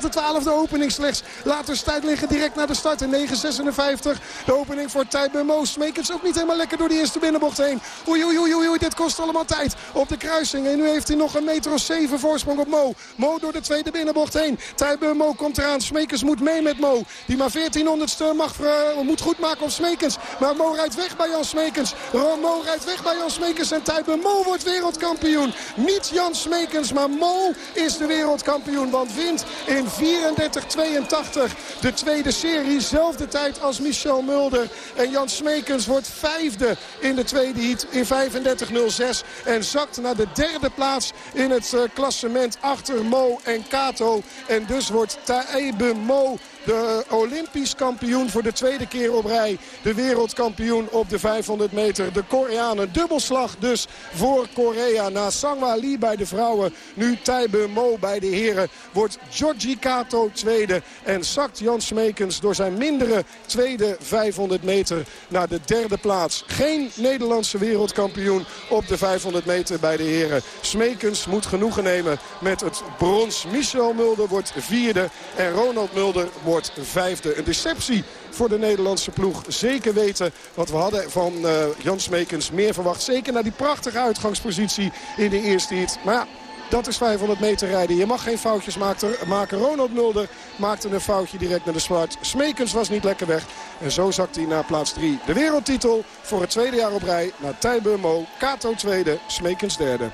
de twaalfde opening slechts. Laat dus tijd liggen direct naar de start in 9.56. De opening voor Tijbe Mo. Smekens ook niet helemaal lekker door de eerste binnenbocht heen. Oei, oei, oei, oei, dit kost allemaal tijd op de kruising. En nu heeft hij nog een meter of zeven voorsprong op Mo. Mo door de tweede binnenbocht heen. Tijbe Mo komt eraan. Smekens moet mee met Mo. Die maar 1400ste mag, uh, moet goed maken op Smekens. Maar Mo rijdt weg bij Jan Smekens. Mo rijdt weg bij Jan Smekens. En Tijbe Mo wordt wereldkampioen. Niet Jan Smekens, maar Mo is de wereldkampioen. Want wint in 34-82 de tweede serie. Zelfde tijd als Michel Mulder. En Jan Smekens wordt vijfde in de tweede heat in 35-06. En zakt naar de derde plaats in het uh, klassement achter Mo en Kato. En dus wordt Taebe Mo de Olympisch kampioen voor de tweede keer op rij. De wereldkampioen op de 500 meter. De Koreanen dubbelslag dus voor Korea. Na Sangwa Lee bij de vrouwen. Nu Taibe Mo bij de heren. Wordt Georgie Kato tweede. En zakt Jan Smekens door zijn mindere tweede 500 meter naar de derde plaats. Geen Nederlandse wereldkampioen op de 500 meter bij de heren. Smekens moet genoegen nemen met het brons. Michel Mulder wordt vierde. En Ronald Mulder wordt wordt vijfde. Een deceptie voor de Nederlandse ploeg. Zeker weten wat we hadden van uh, Jan Smekens meer verwacht. Zeker naar die prachtige uitgangspositie in de eerste heat. Maar ja, dat is 500 meter rijden. Je mag geen foutjes maken. Ronald Mulder maakte een foutje direct naar de zwart. Smekens was niet lekker weg. En zo zakt hij naar plaats 3. De wereldtitel voor het tweede jaar op rij. Naar Tijbe Mo. Kato tweede. Smekens derde.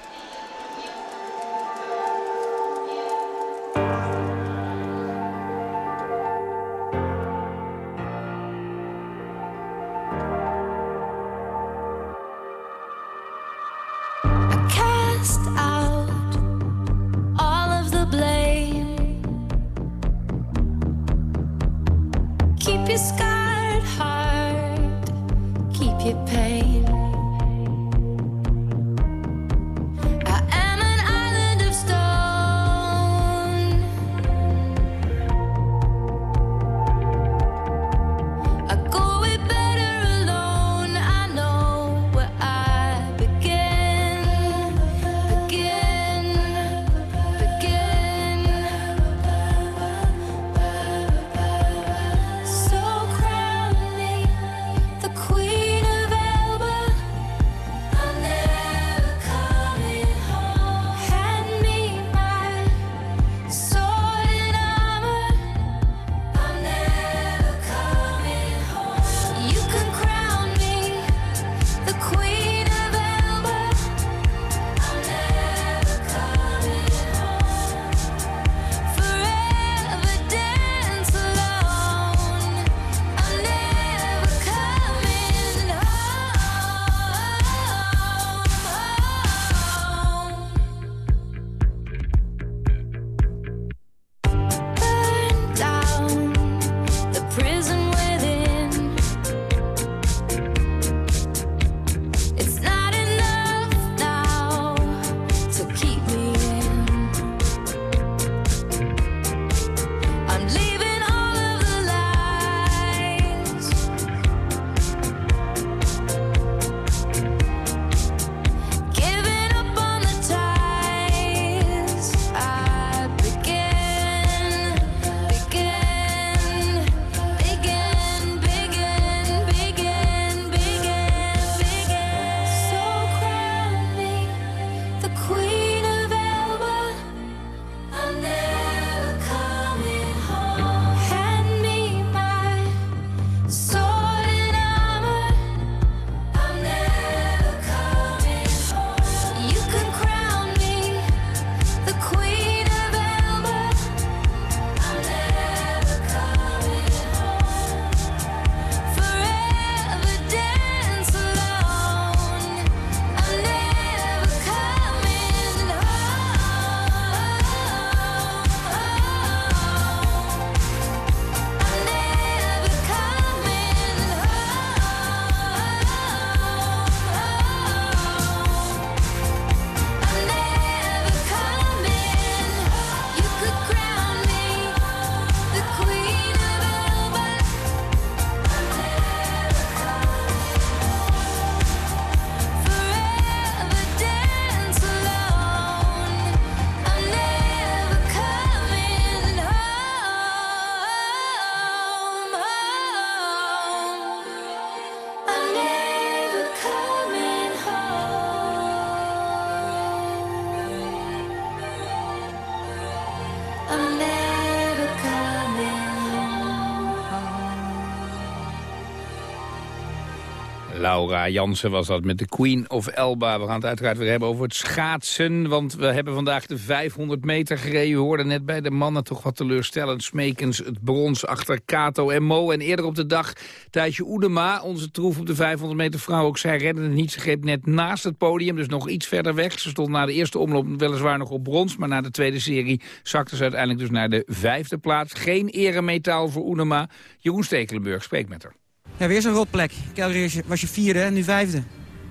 Jansen was dat met de Queen of Elba. We gaan het uiteraard weer hebben over het schaatsen. Want we hebben vandaag de 500 meter gereden. We hoorden net bij de mannen toch wat teleurstellend. Smekens het brons achter Kato en Mo. En eerder op de dag Thijsje Oedema, onze troef op de 500 meter vrouw. Ook zij redde het niet. Ze greep net naast het podium, dus nog iets verder weg. Ze stond na de eerste omloop weliswaar nog op brons. Maar na de tweede serie zakte ze uiteindelijk dus naar de vijfde plaats. Geen eremetaal voor Oedema. Jeroen Stekelenburg spreekt met haar. Ja, weer zo'n rotplek. Calgary was je vierde en nu vijfde.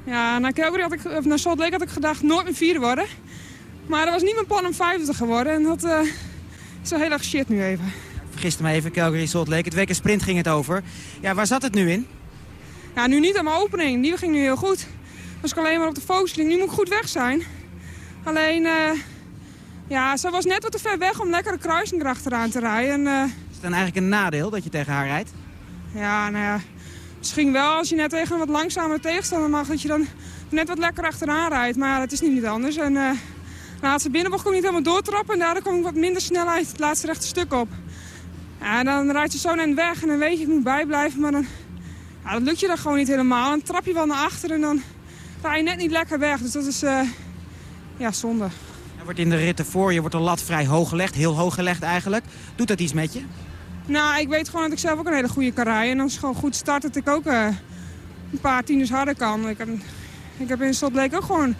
Ja, naar Calgary had ik, of naar Salt Lake had ik gedacht nooit meer vierde worden. Maar dat was niet mijn plan om vijfde geworden. En dat uh, is wel heel erg shit nu even. Vergiste me even, Calgary, Salt Lake. Het WK Sprint ging het over. Ja, waar zat het nu in? Ja, nu niet aan mijn opening. Die ging nu heel goed. Was ik alleen maar op de focus. Nu moet ik goed weg zijn. Alleen, uh, ja, ze was net wat te ver weg om lekker de kruising erachteraan te rijden. En, uh, is het dan eigenlijk een nadeel dat je tegen haar rijdt? Ja, nou ja, misschien wel als je net tegen een wat langzamere tegenstander mag... dat je dan net wat lekker achteraan rijdt. Maar het is niet, niet anders. En uh, de laatste binnenbocht kon ik niet helemaal doortrappen... en daardoor kom ik wat minder snelheid het laatste rechte stuk op. En dan rijdt je zo net weg en dan weet je, ik moet bijblijven. Maar dan ja, dat lukt je dan gewoon niet helemaal. Dan trap je wel naar achter en dan ga je net niet lekker weg. Dus dat is uh, ja, zonde. Er wordt in de ritten voor je wordt de lat vrij hoog gelegd. Heel hoog gelegd eigenlijk. Doet dat iets met je? Nou, ik weet gewoon dat ik zelf ook een hele goede kan rijden. En als ik gewoon goed start, dat ik ook uh, een paar tieners harder kan. Ik heb, ik heb in Salt Lake ook gewoon 37-0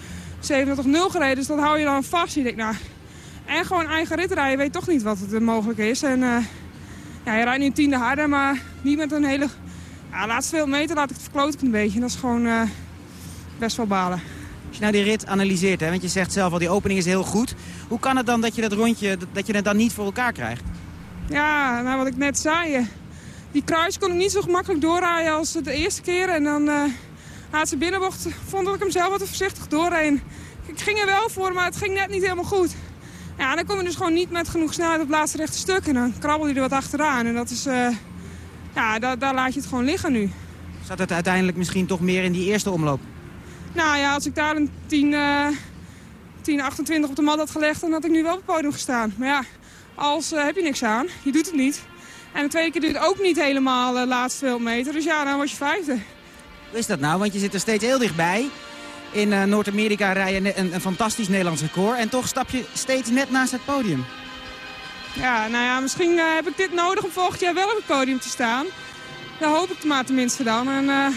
gereden, dus dat hou je dan vast. Je denkt, nou, en gewoon eigen rit rijden, je weet toch niet wat het mogelijk is. En uh, ja, je rijdt nu tiende harder, maar niet met een hele... Ja, laatste veel meter laat ik het verkloot een beetje. En dat is gewoon best wel balen. Als je nou die rit analyseert, hè, want je zegt zelf al, die opening is heel goed. Hoe kan het dan dat je dat rondje, dat je het dan niet voor elkaar krijgt? Ja, nou wat ik net zei. Die kruis kon ik niet zo gemakkelijk doorrijden als de eerste keer. En dan uh, laatste binnenbocht vond ik hem zelf wat te voorzichtig doorheen. Ik ging er wel voor, maar het ging net niet helemaal goed. Ja, dan kom je dus gewoon niet met genoeg snelheid op het laatste rechte stuk. En dan krabbel je er wat achteraan. En dat is, uh, ja, daar, daar laat je het gewoon liggen nu. Zat het uiteindelijk misschien toch meer in die eerste omloop? Nou ja, als ik daar een 10, uh, 10 28 op de mat had gelegd, dan had ik nu wel op het podium gestaan. Maar ja, als uh, heb je niks aan. Je doet het niet. En de tweede keer doet het ook niet helemaal de uh, laatste veel meter. Dus ja, dan word je vijfde. Hoe is dat nou? Want je zit er steeds heel dichtbij. In uh, Noord-Amerika rij je een, een, fantastisch Nederlands record. En toch stap je steeds net naast het podium. Ja, nou ja, misschien uh, heb ik dit nodig om volgend jaar wel op het podium te staan. Daar hoop ik maar tenminste dan. En uh,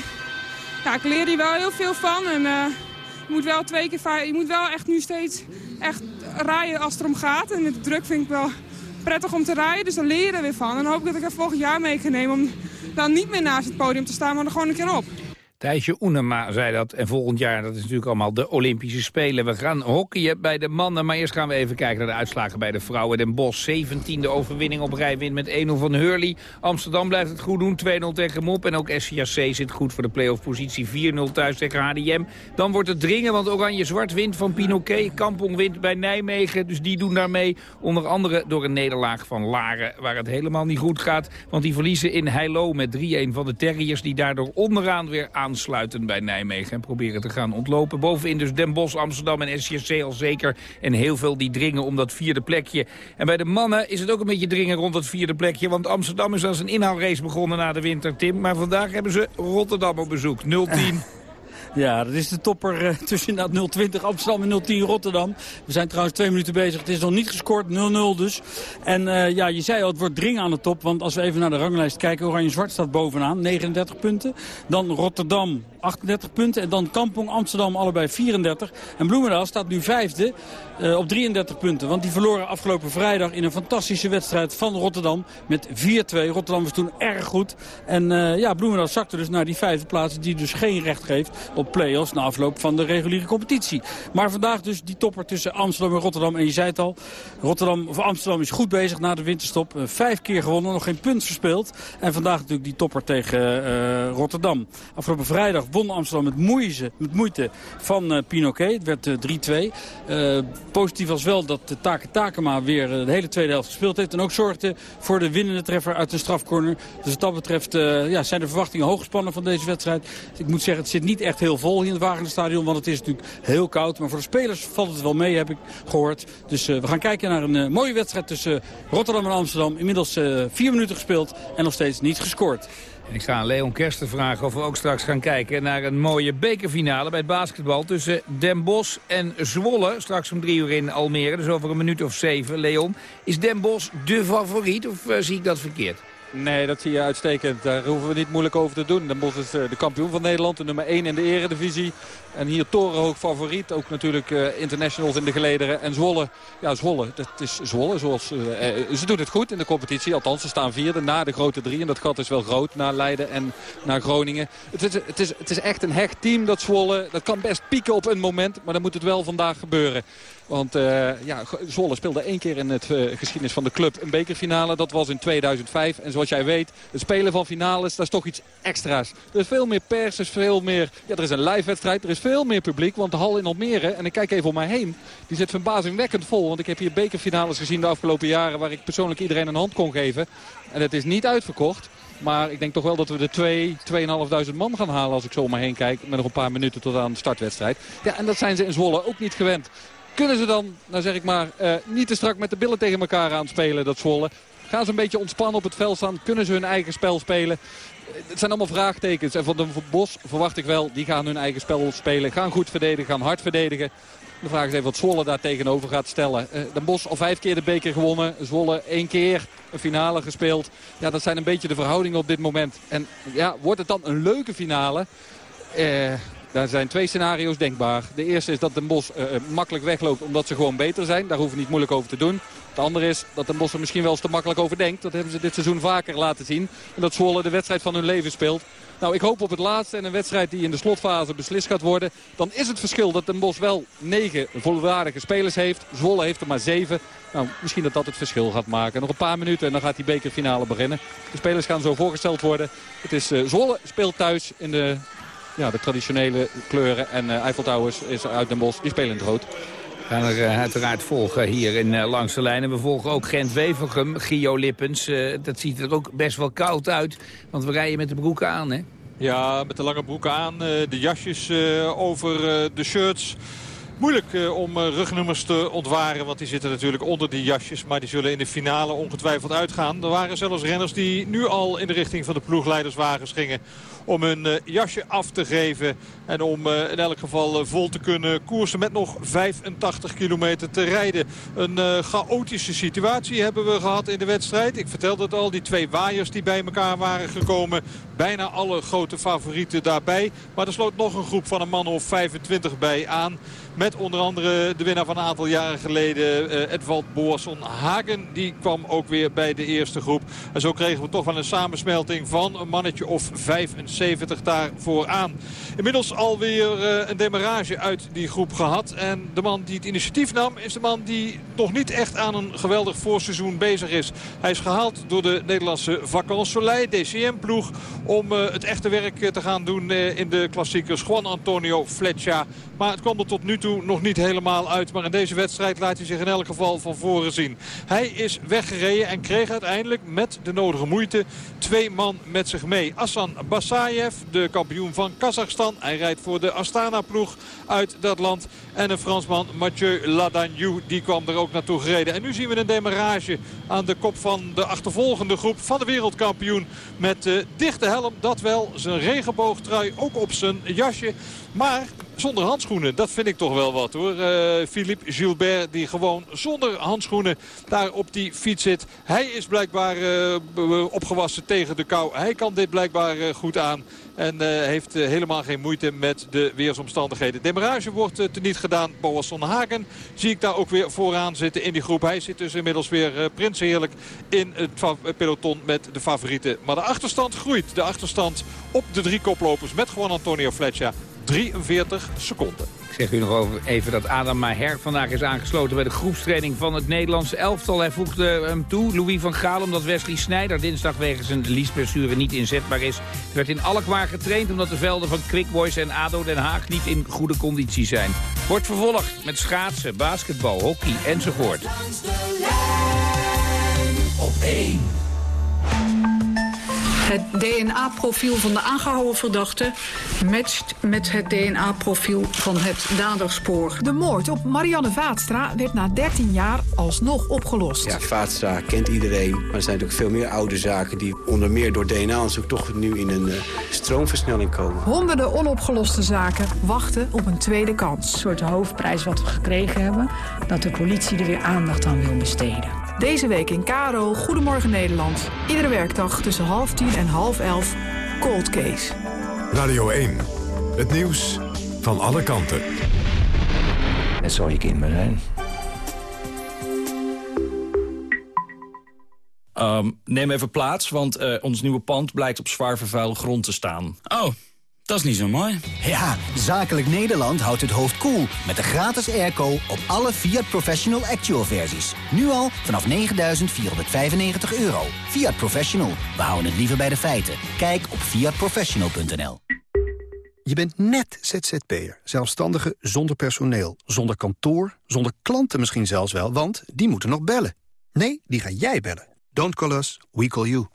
ja, ik leer hier wel heel veel van. En je moet wel twee keer je moet wel echt nu steeds echt rijden als het erom gaat. En de druk vind ik wel prettig om te rijden, dus daar je er weer van. En dan hoop ik dat ik er volgend jaar mee kan nemen om dan niet meer naast het podium te staan, maar er gewoon een keer op. Thijsje Oenema zei dat. En volgend jaar, dat is natuurlijk allemaal de Olympische Spelen. We gaan hockeyen bij de mannen. Maar eerst gaan we even kijken naar de uitslagen bij de vrouwen. Den Bosch, 17e overwinning op rij wint met 1-0 van Hurley. Amsterdam blijft het goed doen, 2-0 tegen Mop. En ook SCAC zit goed voor de play-off positie. 4-0 thuis tegen HDM. Dan wordt het dringen, want Oranje-Zwart wint van Pinoquet. Kampong wint bij Nijmegen, dus die doen daarmee. Onder andere door een nederlaag van Laren, waar het helemaal niet goed gaat. Want die verliezen in Heilo met 3-1 van de Terriers... die daardoor onderaan weer aan aansluiten bij Nijmegen en proberen te gaan ontlopen. Bovenin dus Den Bosch, Amsterdam en SCC al zeker. En heel veel die dringen om dat vierde plekje. En bij de mannen is het ook een beetje dringen rond dat vierde plekje. Want Amsterdam is als een inhaalrace begonnen na de winter, Tim. Maar vandaag hebben ze Rotterdam op bezoek. 0-10. Ja, dat is de topper uh, tussen dat 020 Amsterdam en 010 Rotterdam. We zijn trouwens twee minuten bezig. Het is nog niet gescoord, 0-0 dus. En uh, ja, je zei al, het wordt dringen aan de top. Want als we even naar de ranglijst kijken, Oranje-Zwart staat bovenaan, 39 punten. Dan Rotterdam, 38 punten. En dan Kampong, Amsterdam, allebei 34. En Bloemendaal staat nu vijfde uh, op 33 punten. Want die verloren afgelopen vrijdag in een fantastische wedstrijd van Rotterdam met 4-2. Rotterdam was toen erg goed. En ja, Bloemendaal zakte dus naar die vijfde plaats die dus geen recht geeft op play-offs na afloop van de reguliere competitie. Maar vandaag dus die topper tussen Amsterdam en Rotterdam. En je zei het al, Rotterdam, of Amsterdam is goed bezig na de winterstop. Uh, vijf keer gewonnen, nog geen punt verspeeld. En vandaag natuurlijk die topper tegen Rotterdam. Afgelopen vrijdag won Amsterdam met, moeite, met moeite van uh, Pinoquet. Het werd 3-2. positief was wel dat de Take Takema weer de hele tweede helft gespeeld heeft. En ook zorgde voor de winnende treffer uit de strafcorner. Dus wat dat betreft ja, zijn de verwachtingen hoog gespannen van deze wedstrijd. Ik moet zeggen, het zit niet echt heel vol in het Wageningsstadion. Want het is natuurlijk heel koud. Maar voor de spelers valt het wel mee, heb ik gehoord. Dus we gaan kijken naar een mooie wedstrijd tussen Rotterdam en Amsterdam. Inmiddels vier minuten gespeeld en nog steeds niet gescoord. Ik ga aan Leon Kersten vragen of we ook straks gaan kijken naar een mooie bekerfinale bij het basketbal tussen Den Bosch en Zwolle. Straks om drie uur in Almere, dus over een minuut of zeven. Leon, is Den Bosch de favoriet of uh, zie ik dat verkeerd? Nee, dat zie je uitstekend. Daar hoeven we niet moeilijk over te doen. Den Bosch is de kampioen van Nederland, de nummer 1 in de eredivisie. En hier torenhoog favoriet. Ook natuurlijk uh, internationals in de gelederen. En Zwolle, ja Zwolle, dat is Zwolle. Zoals, uh, ze doen het goed in de competitie. Althans, ze staan vierde na de grote drie. En dat gat is wel groot na Leiden en naar Groningen. Het is, het is, het is echt een hecht team dat Zwolle. Dat kan best pieken op een moment. Maar dan moet het wel vandaag gebeuren. Want ja, Zwolle speelde één keer in het geschiedenis van de club een bekerfinale. Dat was in 2005. En zoals jij weet, het spelen van finales, dat is toch iets extra's. Er is veel meer pers, er is veel meer... Ja, er is een live wedstrijd, er is veel meer publiek. Want de hal in Almere, en ik kijk even om mij heen, die zit verbazingwekkend vol. Want ik heb hier bekerfinales gezien de afgelopen jaren waar ik persoonlijk iedereen een hand kon geven. En het is niet uitverkocht. Maar ik denk toch wel dat we de 2, 2.500 man gaan halen als ik zo om me heen kijk. Met nog een paar minuten tot aan de startwedstrijd. Ja, en dat zijn ze in Zwolle ook niet gewend. Kunnen ze dan, nou zeg ik maar, uh, niet te strak met de billen tegen elkaar aan spelen, dat Zwolle. Gaan ze een beetje ontspannen op het veld staan? Kunnen ze hun eigen spel spelen? Het zijn allemaal vraagtekens. En van de Bos verwacht ik wel, die gaan hun eigen spel spelen. Gaan goed verdedigen, gaan hard verdedigen. De vraag is even wat Zwolle daar tegenover gaat stellen. Uh, Den Bos al vijf keer de beker gewonnen. Zwolle één keer een finale gespeeld. Ja, dat zijn een beetje de verhoudingen op dit moment. En ja, wordt het dan een leuke finale? Uh, daar zijn twee scenario's denkbaar. De eerste is dat Den Bos uh, makkelijk wegloopt omdat ze gewoon beter zijn. Daar hoeven we niet moeilijk over te doen. Het andere is dat Den Bos er misschien wel eens te makkelijk over denkt. Dat hebben ze dit seizoen vaker laten zien. En dat Zwolle de wedstrijd van hun leven speelt. Nou, ik hoop op het laatste en een wedstrijd die in de slotfase beslist gaat worden. Dan is het verschil dat Den Bos wel negen volwaardige spelers heeft. Zwolle heeft er maar zeven. Nou, misschien dat dat het verschil gaat maken. Nog een paar minuten en dan gaat die bekerfinale beginnen. De spelers gaan zo voorgesteld worden. Het is uh, Zwolle speelt thuis in de ja, de traditionele kleuren. En uh, Eiffel Towers is uit Den Bosch. Die spelen in het rood. We gaan er uh, uiteraard volgen hier in uh, Langs de Lijn. En we volgen ook Gent-Wevelgem, Gio Lippens. Uh, dat ziet er ook best wel koud uit. Want we rijden met de broeken aan, hè? Ja, met de lange broeken aan. de jasjes over de shirts. Moeilijk om rugnummers te ontwaren, want die zitten natuurlijk onder die jasjes. Maar die zullen in de finale ongetwijfeld uitgaan. Er waren zelfs renners die nu al in de richting van de ploegleiderswagens gingen om hun uh, jasje af te geven. En om uh, in elk geval uh, vol te kunnen koersen met nog 85 kilometer te rijden. Een chaotische situatie hebben we gehad in de wedstrijd. Ik vertelde het al, die twee waaiers die bij elkaar waren gekomen. Bijna alle grote favorieten daarbij. Maar er sloot nog een groep van een man of 25 bij aan. Met onder andere de winnaar van een aantal jaren geleden, Edvald Boasson Hagen. Die kwam ook weer bij de eerste groep. En zo kregen we toch wel een samensmelting van een mannetje of 75 daar vooraan. Inmiddels alweer uh, een demarrage uit die groep gehad. En de man die het initiatief nam is de man die nog niet echt aan een geweldig voorseizoen bezig is. Hij is gehaald door de Nederlandse Vacances Soleil, DCM-ploeg... om uh, het echte werk te gaan doen in de klassiekers. Juan Antonio Fletcher. Maar het kwam er tot nu toe nog niet helemaal uit. Maar in deze wedstrijd laat hij zich in elk geval van voren zien. Hij is weggereden en kreeg uiteindelijk met de nodige moeite twee man met zich mee. Assan De kampioen van Kazachstan. Hij rijdt voor de Astana-ploeg uit dat land. En een Fransman, Mathieu Ladagnou, die kwam er ook naartoe gereden. En nu zien we een demarrage aan de kop van de achtervolgende groep van de wereldkampioen. Met de dichte helm, dat wel, zijn regenboogtrui ook op zijn jasje. Maar zonder handschoenen, dat vind ik toch wel wat hoor. Uh, Philippe Gilbert die gewoon zonder handschoenen daar op die fiets zit. Hij is blijkbaar uh, opgewassen tegen de kou. Hij kan dit blijkbaar uh, goed aan. En heeft helemaal geen moeite met de weersomstandigheden. Demarage wordt uh, teniet gedaan. Boas van Hagen zie ik daar ook weer vooraan zitten in die groep. Hij zit dus inmiddels weer prinsheerlijk in het peloton met de favorieten. Maar de achterstand groeit. De achterstand op de drie koplopers met gewoon Antonio Fletcher. 43 seconden. Ik zeg u nog over even dat Adam Maher vandaag is aangesloten bij de groepstraining van het Nederlandse elftal. Hij voegde hem toe, Louis van Gaal, omdat Wesley Sneijder dinsdag wegens een liesblessure niet inzetbaar is. Hij werd in Alkmaar getraind omdat de velden van Quick Boys en ADO Den Haag niet in goede conditie zijn. Wordt vervolgd met schaatsen, basketbal, hockey enzovoort. Op 1. Het DNA-profiel van de aangehouden verdachte matcht met het DNA-profiel van het daderspoor. De moord op Marianne Vaatstra werd na 13 jaar alsnog opgelost. Ja, Vaatstra kent iedereen, maar er zijn natuurlijk veel meer oude zaken... die onder meer door DNA-onderzoek toch nu in een uh, stroomversnelling komen. Honderden onopgeloste zaken wachten op een tweede kans. Een soort hoofdprijs wat we gekregen hebben, dat de politie er weer aandacht aan wil besteden. Deze week in Karo, Goedemorgen Nederland. Iedere werkdag tussen half tien en half elf, Cold Case. Radio 1, het nieuws van alle kanten. Het zal je kind maar zijn. Um, neem even plaats, want uh, ons nieuwe pand blijkt op zwaar vervuilde grond te staan. Oh, dat is niet zo mooi. Ja, Zakelijk Nederland houdt het hoofd koel cool met de gratis airco op alle Fiat Professional Actual versies. Nu al vanaf 9.495 euro. Fiat Professional, we houden het liever bij de feiten. Kijk op fiatprofessional.nl. Je bent net ZZP'er, zelfstandige zonder personeel, zonder kantoor, zonder klanten misschien zelfs wel, want die moeten nog bellen. Nee, die ga jij bellen. Don't call us, we call you.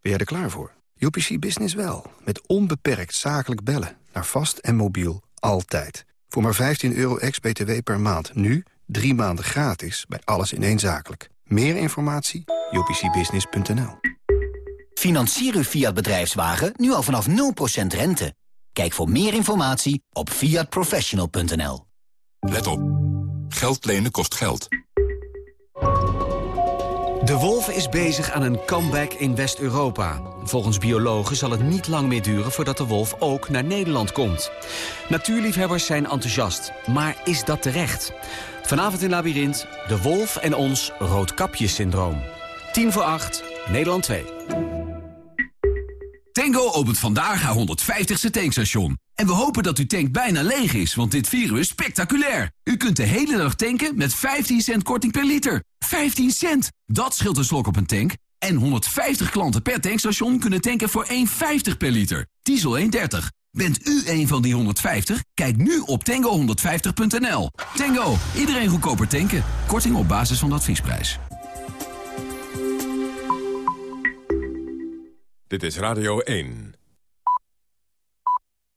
Ben jij er klaar voor? UPC Business wel. Met onbeperkt zakelijk bellen. Naar vast en mobiel. Altijd. Voor maar 15 euro ex-BTW per maand. Nu drie maanden gratis bij alles in één zakelijk. Meer informatie? upcbusiness.nl Financier uw Fiat bedrijfswagen nu al vanaf 0% rente. Kijk voor meer informatie op fiatprofessional.nl Let op. Geld lenen kost geld. De wolf is bezig aan een comeback in West-Europa. Volgens biologen zal het niet lang meer duren voordat de wolf ook naar Nederland komt. Natuurliefhebbers zijn enthousiast, maar is dat terecht? Vanavond in Labyrinth, de wolf en ons roodkapjessyndroom. 10 voor 8, Nederland 2. Tango opent vandaag haar 150ste tankstation. En we hopen dat uw tank bijna leeg is, want dit virus is spectaculair. U kunt de hele dag tanken met 15 cent korting per liter. 15 cent! Dat scheelt een slok op een tank. En 150 klanten per tankstation kunnen tanken voor 1,50 per liter. Diesel 1,30. Bent u een van die 150? Kijk nu op tango150.nl. Tango, iedereen goedkoper tanken. Korting op basis van de adviesprijs. Dit is Radio 1.